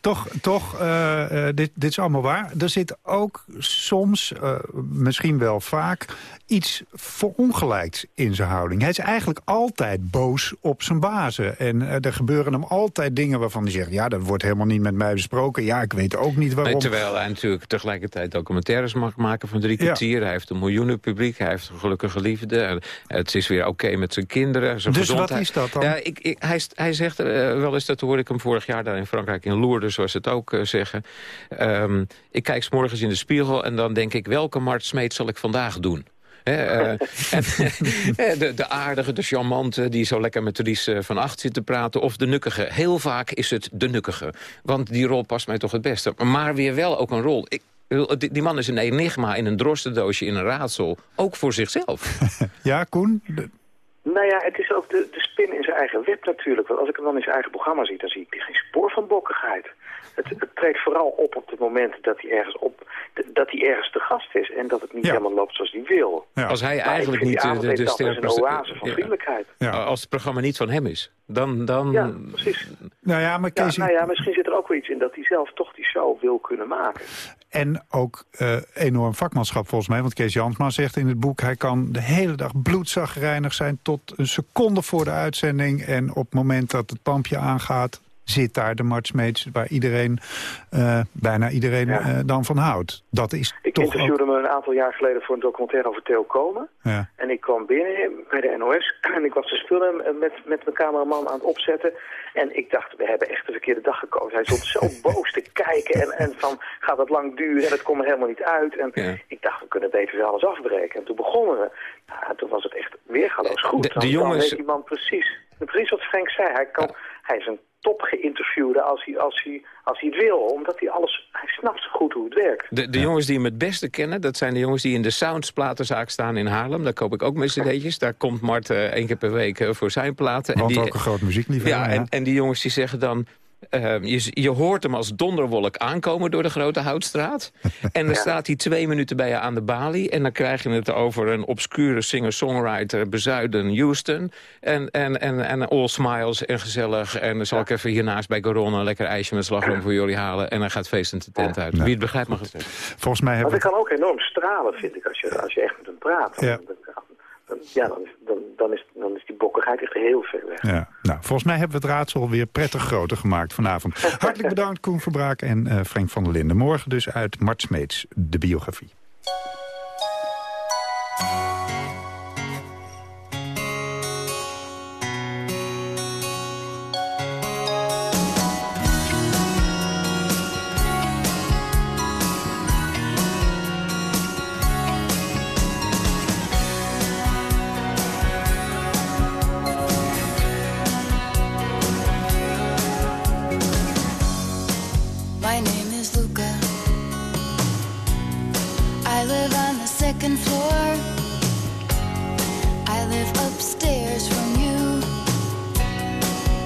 Toch, toch eh, eh, dit, dit is allemaal waar. Er zit ook soms, eh, misschien wel vaak, iets verongelijks in zijn houding. Hij is eigenlijk altijd boos op zijn bazen. En er gebeuren hem altijd dingen waarvan hij zegt... ja, dat wordt helemaal niet met mij besproken. Ja, ik weet ook niet waarom. Nee, terwijl hij natuurlijk tegelijkertijd documentaires mag maken van drie Ja. kwartier. Hij heeft een miljoenen publiek, hij heeft een gelukkige liefde. En Het is weer oké met zijn kinderen. Zijn Dus wat gezondheid. is dat dan? Ja, ik, ik, hij, hij zegt eh, wel eens, dat hoorde ik hem vorig jaar daar in Frankrijk in Lourdes, zoals ze het ook eh, zeggen. Ehm, ik kijk 's morgens in de spiegel en dan denk ik, welke Mart Smeet zal ik vandaag doen? Eh, en, de, de aardige, de charmante, die zo lekker met eh, van Acht zit te praten... of de nukkige. Heel vaak is het de nukkige. Want die rol past mij toch het beste. Maar weer wel ook een rol. Ik, die, man is een enigma in een drostendoosje, in een raadsel. Ook voor zichzelf. Ja, Koen? De- Nou ja, het is ook de, de spin in zijn eigen web natuurlijk. Want als ik hem dan in zijn eigen programma zie, dan zie ik geen spoor van bokkigheid. Het, het treedt vooral op op het moment dat hij ergens op dat hij ergens te gast is en dat het niet helemaal loopt zoals hij wil. Als hij Maar eigenlijk niet die de, de, de is een oase van ja. vriendelijkheid. Als het programma niet van hem is, dan... dan Ja, precies. Nou ja, maar Ja, Kees, nou ja, misschien zit er ook wel iets in dat hij zelf toch die show wil kunnen maken. En ook eh, enorm vakmanschap volgens mij. Want Kees Jansma zegt in het boek... hij kan de hele dag bloedzagreinig zijn tot een seconde voor de uitzending. En op het moment dat het lampje aangaat... zit daar de Smeets waar iedereen, eh, bijna iedereen eh, dan van houdt. Dat is Ik toch interviewde me een aantal jaar geleden voor een documentaire over Theo Komen. Ja. En ik kwam binnen bij de NOS en ik was de spullen eh, met, met mijn cameraman aan het opzetten. En ik dacht, we hebben echt de verkeerde dag gekozen. Hij stond zo boos te kijken en, en van, gaat het lang duren en het komt er helemaal niet uit. En ik dacht, we kunnen beter alles afbreken. En toen begonnen we. Nou, toen was het echt weergaloos goed. De- de jongens- weet die man precies, precies wat Frank zei. Hij, kan, hij is een top geïnterviewde als hij, als, hij, als hij het wil. Omdat hij alles, hij snapt zo goed hoe het werkt. De, de jongens die hem het beste kennen, dat zijn de jongens die in de Sounds platenzaak staan in Haarlem. Daar koop ik ook mijn cd'tjes. Daar komt Mart eh, één keer per week eh, voor zijn platen. Want die, ook een groot muziekliefhebber. ja, ja. en, en die jongens die zeggen dan... eh, je, je hoort hem als donderwolk aankomen door de Grote Houtstraat. En dan staat hij twee minuten bij je aan de balie. En dan krijg je het over een obscure singer-songwriter... bezuiden Houston. En, en, en, en all smiles en gezellig. En dan zal ik even hiernaast bij Corona... een lekker ijsje met slagroom voor jullie halen. En dan gaat feestend de tent uit. Wie het begrijpt mag het zeggen. Volgens mij Want hebben hij kan ook enorm stralen, vind ik, als je, als je echt met hem praat. Ja. Ja, dan is, dan, dan, is, dan is die bokkigheid echt heel ver weg. Ja, nou, volgens mij hebben we het raadsel weer prettig groter gemaakt vanavond. Hartelijk bedankt Koen Verbraak en eh, Frank van der Linden. Morgen dus uit Mart Smeets, de biografie.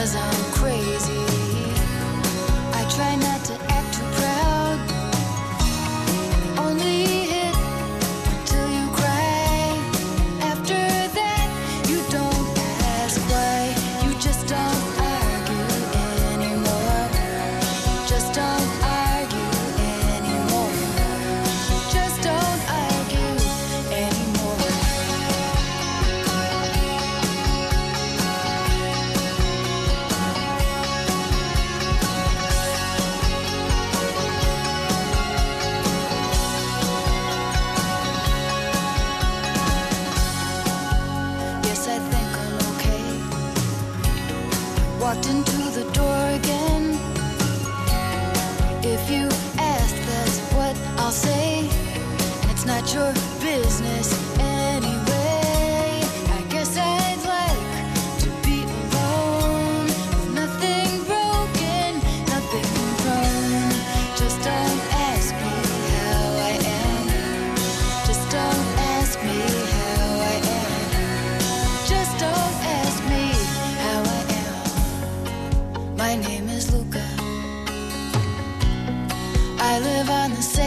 cause I'm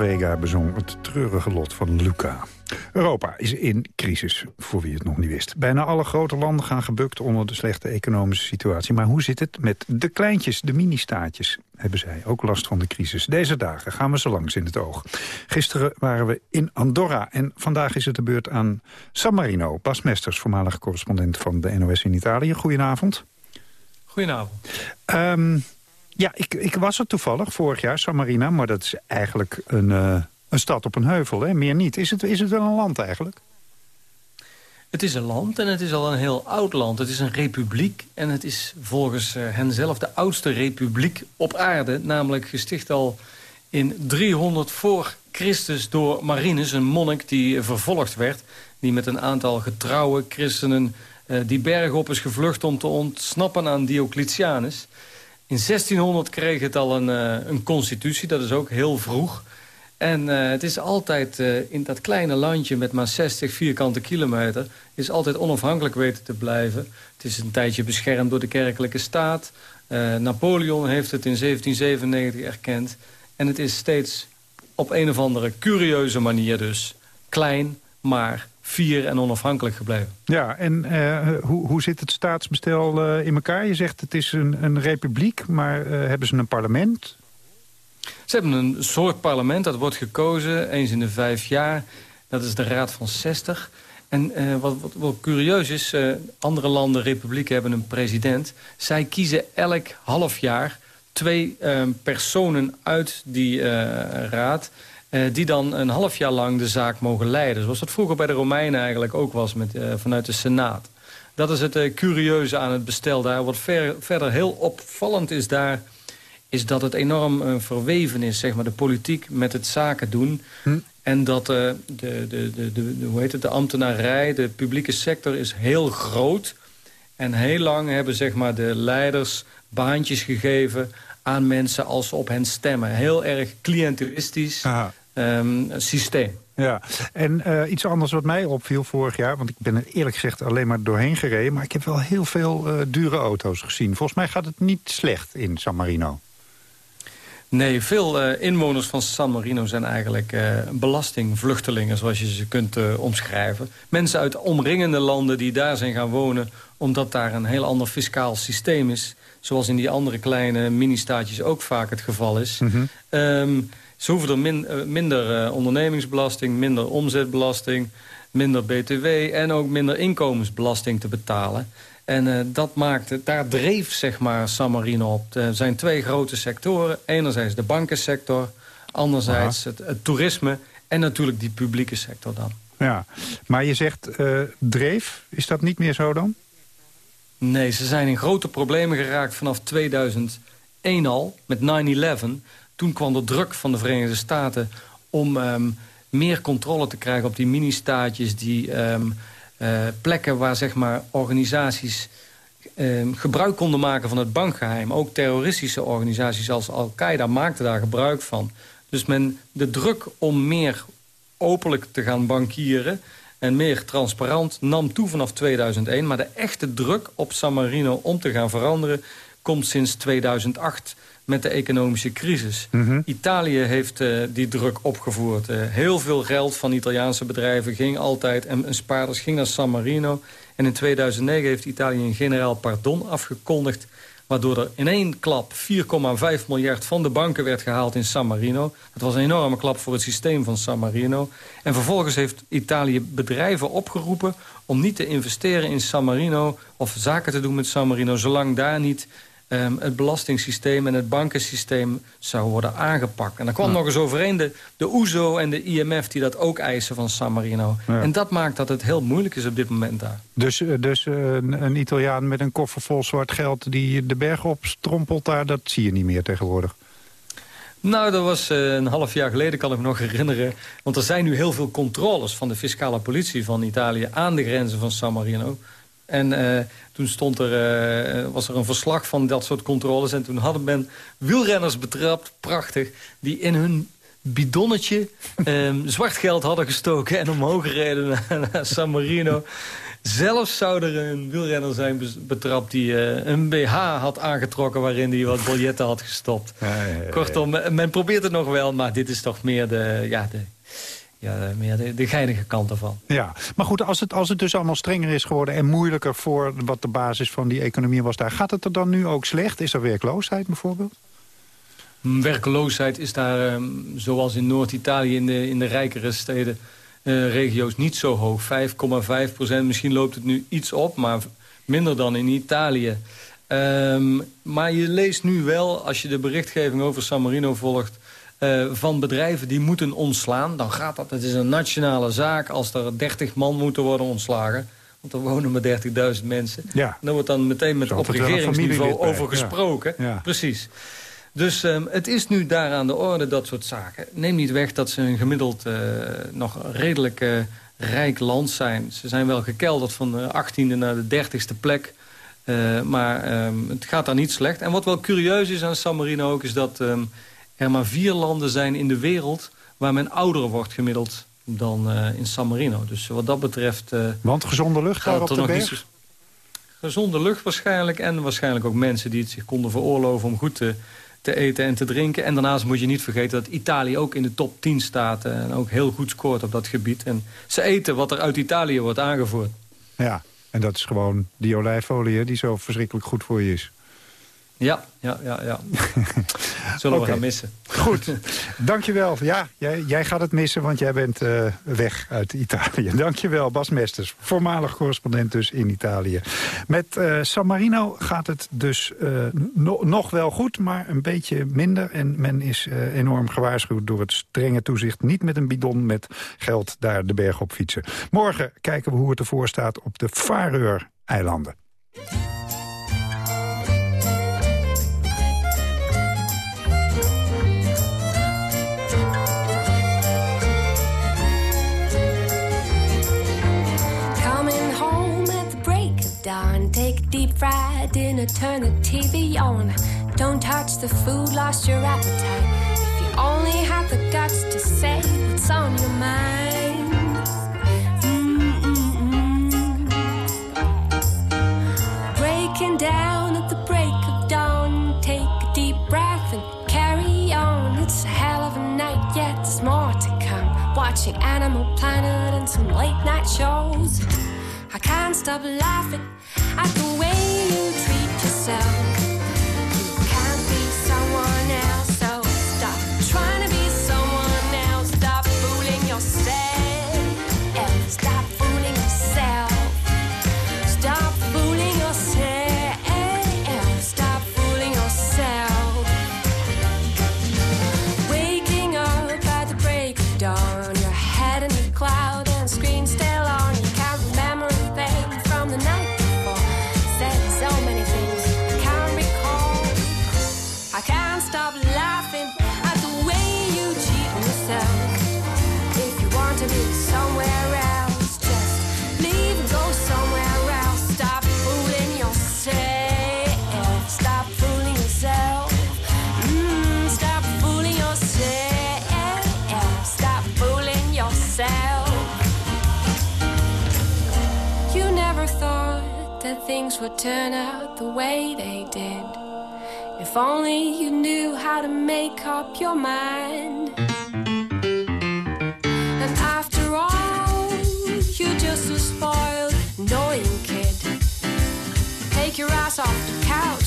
Vega bezong het treurige lot van Luca. Europa is in crisis, voor wie het nog niet wist. Bijna alle grote landen gaan gebukt onder de slechte economische situatie. Maar hoe zit het met de kleintjes, de mini-staatjes? Hebben zij ook last van de crisis? Deze dagen gaan we ze langs in het oog. Gisteren waren we in Andorra en vandaag is het de beurt aan San Marino. Bas Mesters, voormalige correspondent van de NOS in Italië. Goedenavond. Goedenavond. Ehm, ja, ik, ik was er toevallig vorig jaar, San Marino... maar dat is eigenlijk een, eh, een stad op een heuvel, hè? meer niet. Is het, is het wel een land eigenlijk? Het is een land en het is al een heel oud land. Het is een republiek en het is volgens eh, hen zelf de oudste republiek op aarde. Namelijk gesticht al in 300 voor Christus door Marinus, een monnik die eh, vervolgd werd. Die met een aantal getrouwe christenen die berg op is gevlucht om te ontsnappen aan Diocletianus. In 1600 kreeg het al een, eh, een constitutie, dat is ook heel vroeg. En eh, het is altijd eh, in dat kleine landje met maar 60 vierkante kilometer... is altijd onafhankelijk weten te blijven. Het is een tijdje beschermd door de kerkelijke staat. Napoleon heeft het in 1797 erkend. En het is steeds op een of andere curieuze manier dus klein, maar fier en onafhankelijk gebleven. Ja, en eh, hoe, hoe zit het staatsbestel eh, in elkaar? Je zegt het is een, een republiek, maar eh, hebben ze een parlement? Ze hebben een soort parlement, dat wordt gekozen eens in de vijf jaar. Dat is de Raad van 60. En wat, wat, wat curieus is, andere landen, republieken hebben een president. Zij kiezen elk half jaar twee personen uit die raad... eh, die dan een half jaar lang de zaak mogen leiden. Zoals dat vroeger bij de Romeinen eigenlijk ook was met, eh, vanuit de Senaat. Dat is het eh, curieuze aan het bestel daar. Wat ver- verder heel opvallend is daar is dat het enorm verweven is, zeg maar, de politiek met het zaken doen. En dat de, de, de, de, de- hoe heet het, de ambtenarij, de publieke sector is heel groot. En heel lang hebben zeg maar, de leiders baantjes gegeven aan mensen als ze op hen stemmen. Heel erg cliëntelistisch ehm, systeem. Ja, en eh, iets anders wat mij opviel vorig jaar... want ik ben er eerlijk gezegd alleen maar doorheen gereden... maar ik heb wel heel veel eh, dure auto's gezien. Volgens mij gaat het niet slecht in San Marino. Nee, veel eh, inwoners van San Marino zijn eigenlijk belastingvluchtelingen, zoals je ze kunt omschrijven. Mensen uit omringende landen die daar zijn gaan wonen, omdat daar een heel ander fiscaal systeem is. Zoals in die andere kleine mini-staatjes ook vaak het geval is. Ehm, ze hoeven er min- eh, minder eh, ondernemingsbelasting, minder omzetbelasting, minder btw en ook minder inkomensbelasting te betalen. En eh, dat maakte, daar dreef zeg maar San Marino op. Er zijn twee grote sectoren. Enerzijds de bankensector, anderzijds het, het toerisme en natuurlijk die publieke sector dan. Ja, maar je zegt dreef, is dat niet meer zo dan? Nee, ze zijn in grote problemen geraakt vanaf 2001 al, met 9-11. Toen kwam de druk van de Verenigde Staten om ehm, meer controle te krijgen op die mini-staatjes... die ehm, eh, plekken waar zeg maar, organisaties ehm, gebruik konden maken van het bankgeheim. Ook terroristische organisaties als Al-Qaeda maakten daar gebruik van. Dus men, de druk om meer openlijk te gaan bankieren en meer transparant nam toe vanaf 2001. Maar de echte druk op San Marino om te gaan veranderen komt sinds 2008 met de economische crisis. Mhm. Italië heeft eh, die druk opgevoerd. Eh, heel veel geld van Italiaanse bedrijven ging altijd... en, en spaarders ging naar San Marino. En in 2009 heeft Italië een generaal pardon afgekondigd... waardoor er in één klap 4,5 miljard van de banken werd gehaald in San Marino. Dat was een enorme klap voor het systeem van San Marino. En vervolgens heeft Italië bedrijven opgeroepen... om niet te investeren in San Marino of zaken te doen met San Marino... zolang daar niet ehm, het belastingssysteem en het bankensysteem zou worden aangepakt. En dan kwam Ja. nog eens overeen de, de OESO en de IMF die dat ook eisen van San Marino. Ja. En dat maakt dat het heel moeilijk is op dit moment daar. Dus, eh, dus eh, een, een Italiaan met een koffer vol zwart geld... die de berg op strompelt daar, dat zie je niet meer tegenwoordig. Nou, dat was eh, een half jaar geleden, kan ik me nog herinneren. Want er zijn nu heel veel controles van de fiscale politie van Italië... aan de grenzen van San Marino. En eh, toen stond er, eh, was er een verslag van dat soort controles. En toen hadden men wielrenners betrapt, prachtig... die in hun bidonnetje ehm, zwart geld hadden gestoken... en omhoog reden naar, naar San Marino... Zelfs zou er een wielrenner zijn betrapt die eh, een BH had aangetrokken... waarin hij wat biljetten had gestopt. Kortom, men probeert het nog wel, maar dit is toch meer de, ja, de, ja, meer de, de geinige kant ervan. Ja, maar goed, als het, als het dus allemaal strenger is geworden... en moeilijker voor wat de basis van die economie was daar... gaat het er dan nu ook slecht? Is er werkloosheid bijvoorbeeld? Mm, Werkeloosheid is daar, ehm, zoals in Noord-Italië... in de, in de rijkere steden, eh, regio's niet zo hoog. 5,5 procent, misschien loopt het nu iets op... maar minder dan in Italië. Ehm, maar je leest nu wel, als je de berichtgeving over San Marino volgt... eh, van bedrijven die moeten ontslaan. Dan gaat dat, het is een nationale zaak als er 30 man moeten worden ontslagen. Want er wonen maar 30.000 mensen. Ja. En daar wordt dan meteen met op regeringsniveau over gesproken. Ja. Precies. Dus ehm, het is nu daar aan de orde, dat soort zaken. Neem niet weg dat ze een gemiddeld eh, nog redelijk eh, rijk land zijn. Ze zijn wel gekelderd van de 18e naar de 30ste plek. Maar ehm, het gaat daar niet slecht. En wat wel curieus is aan San Marino ook... is dat ehm, er maar vier landen zijn in de wereld... waar men ouder wordt gemiddeld dan eh, in San Marino. Dus wat dat betreft... eh, Want gezonde lucht daar op de nog berg? niet Gezonde lucht waarschijnlijk. En waarschijnlijk ook mensen die het zich konden veroorloven om goed te, te eten en te drinken. En daarnaast moet je niet vergeten dat Italië ook in de top 10 staat. eh, En ook heel goed scoort op dat gebied. En ze eten wat er uit Italië wordt aangevoerd. Ja, en dat is gewoon die olijfolie hè, die zo verschrikkelijk goed voor je is. Ja, ja, ja, ja. Zullen we gaan missen. Goed, dankjewel. Ja, jij, jij gaat het missen, want jij bent eh, weg uit Italië. Dankjewel, Bas Mesters, voormalig correspondent dus in Italië. Met eh, San Marino gaat het dus eh, no- nog wel goed, maar een beetje minder. En men is enorm gewaarschuwd door het strenge toezicht. Niet met een bidon met geld daar de berg op fietsen. Morgen kijken we hoe het ervoor staat op de Faroe-eilanden. Dinner, turn the TV on. Don't touch the food, lost your appetite. If you only had the guts to say what's on your mind. Breaking down at the break of dawn. Take a deep breath and carry on. It's a hell of a night, yet there's more to come. Watching Animal Planet and some late night shows. I can't stop laughing at the way you treat yourself. That things would turn out the way they did. If only you knew how to make up your mind. And after all, you're just a spoiled, annoying kid. Take your ass off the couch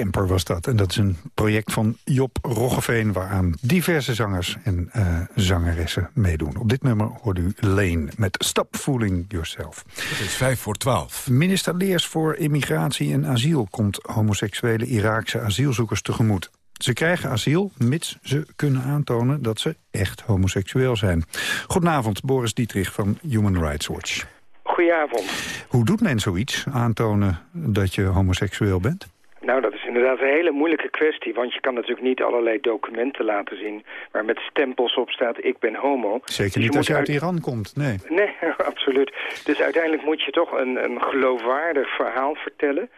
Camper was dat. En dat is een project van Job Roggeveen... waaraan diverse zangers en eh, zangeressen meedoen. Op dit nummer hoort u Lane met Stop Fooling Yourself. Het is vijf voor twaalf. Minister Leers voor Immigratie en Asiel... komt homoseksuele Iraakse asielzoekers tegemoet. Ze krijgen asiel, mits ze kunnen aantonen dat ze echt homoseksueel zijn. Goedenavond, Boris Dietrich van Human Rights Watch. Goedenavond. Hoe doet men zoiets, aantonen dat je homoseksueel bent? Nou, dat is inderdaad een hele moeilijke kwestie, want je kan natuurlijk niet allerlei documenten laten zien waar met stempels op staat ik ben homo. Zeker Dus niet je als je uit Iran komt, nee. Nee, absoluut. Dus uiteindelijk moet je toch een, een geloofwaardig verhaal vertellen.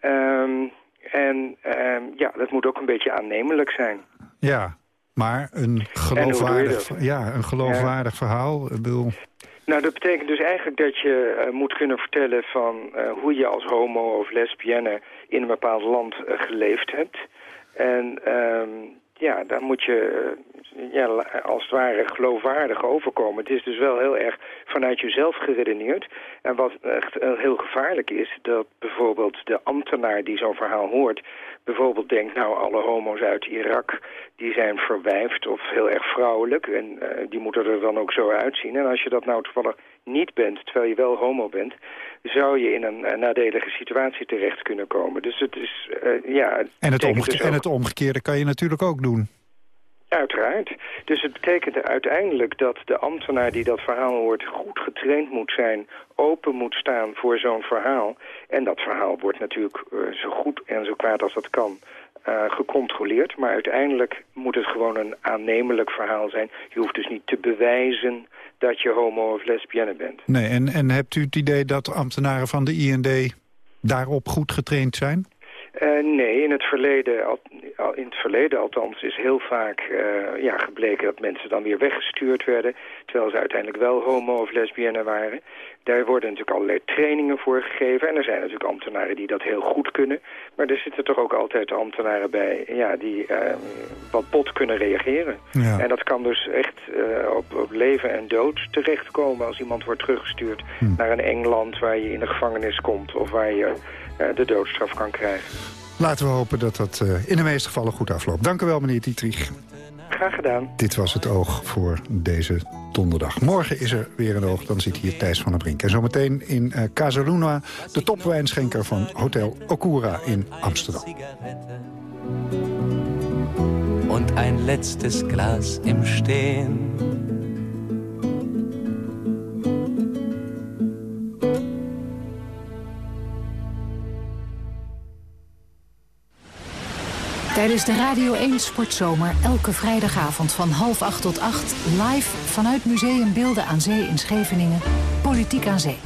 Ehm, en ehm, ja, dat moet ook een beetje aannemelijk zijn. Ja, maar een geloofwaardig, ja, een geloofwaardig verhaal. Ik bedoel, Nou, dat betekent dus eigenlijk dat je eh, moet kunnen vertellen van eh, hoe je als homo of lesbienne in een bepaald land eh, geleefd hebt. En ehm, ja, daar moet je ja, als het ware geloofwaardig overkomen. Het is dus wel heel erg vanuit jezelf geredeneerd. En wat echt heel gevaarlijk is, dat bijvoorbeeld de ambtenaar die zo'n verhaal hoort... bijvoorbeeld denkt, nou, alle homo's uit Irak, die zijn verwijfd of heel erg vrouwelijk... en eh, die moeten er dan ook zo uitzien. En als je dat nou toevallig niet bent, terwijl je wel homo bent... zou je in een eh, nadelige situatie terecht kunnen komen. Dus het is, eh, ja... en, het omge- dus en het omgekeerde kan je natuurlijk ook doen. Uiteraard. Dus het betekent uiteindelijk dat de ambtenaar die dat verhaal hoort... goed getraind moet zijn, open moet staan voor zo'n verhaal. En dat verhaal wordt natuurlijk eh, zo goed en zo kwaad als dat kan... eh, gecontroleerd, maar uiteindelijk moet het gewoon een aannemelijk verhaal zijn. Je hoeft dus niet te bewijzen dat je homo of lesbienne bent. Nee, en, en hebt u het idee dat ambtenaren van de IND daarop goed getraind zijn? Eh, nee, in het, verleden, al, in het verleden althans is heel vaak eh, ja, gebleken dat mensen dan weer weggestuurd werden, terwijl ze uiteindelijk wel homo of lesbienne waren. Daar worden natuurlijk allerlei trainingen voor gegeven en er zijn natuurlijk ambtenaren die dat heel goed kunnen. Maar er zitten toch ook altijd ambtenaren bij ja, die eh, wat bot kunnen reageren. Ja. En dat kan dus echt op, op leven en dood terechtkomen als iemand wordt teruggestuurd naar een Engeland waar je in de gevangenis komt of waar je de doodstraf kan krijgen. Laten we hopen dat dat eh, in de meeste gevallen goed afloopt. Dank u wel, meneer Dietrich. Graag gedaan. Dit was het oog voor deze donderdag. Morgen is er weer een oog, dan zit hier Thijs van der Brink. En zometeen in eh Casaluna, de topwijnschenker van Hotel Okura in Amsterdam. und ein letztes Glas im Stehen. Tijdens de Radio 1 Sportzomer elke vrijdagavond van half acht tot acht... live vanuit Museum Beelden aan Zee in Scheveningen, Politiek aan Zee.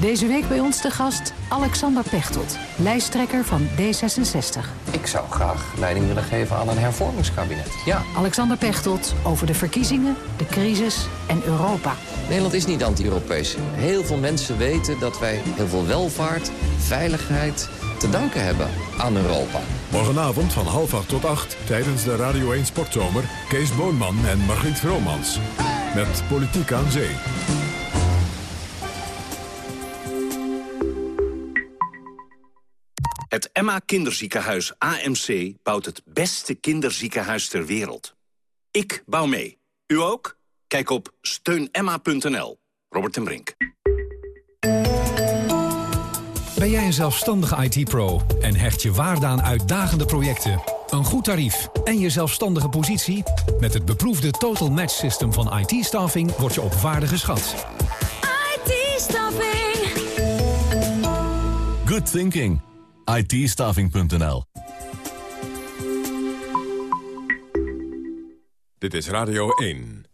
Deze week bij ons de gast Alexander Pechtold, lijsttrekker van D66. Ik zou graag leiding willen geven aan een hervormingskabinet. Ja. Alexander Pechtold over de verkiezingen, de crisis en Europa. Nederland is niet anti-Europees. Heel veel mensen weten dat wij heel veel welvaart, veiligheid te danken hebben aan Europa. Morgenavond van half acht tot acht tijdens de Radio 1 Sportzomer... Kees Boonman en Margriet Vromans. Met Politiek aan Zee. Het Emma Kinderziekenhuis AMC bouwt het beste kinderziekenhuis ter wereld. Ik bouw mee. U ook? Kijk op steunemma.nl. Robert ten Brink. Ben jij een zelfstandige IT-pro en hecht je waarde aan uitdagende projecten, een goed tarief en je zelfstandige positie? Met het beproefde Total Match System van IT-staffing word je op waarde geschat. IT-staffing. Good thinking. itstaffing.nl Dit is Radio 1.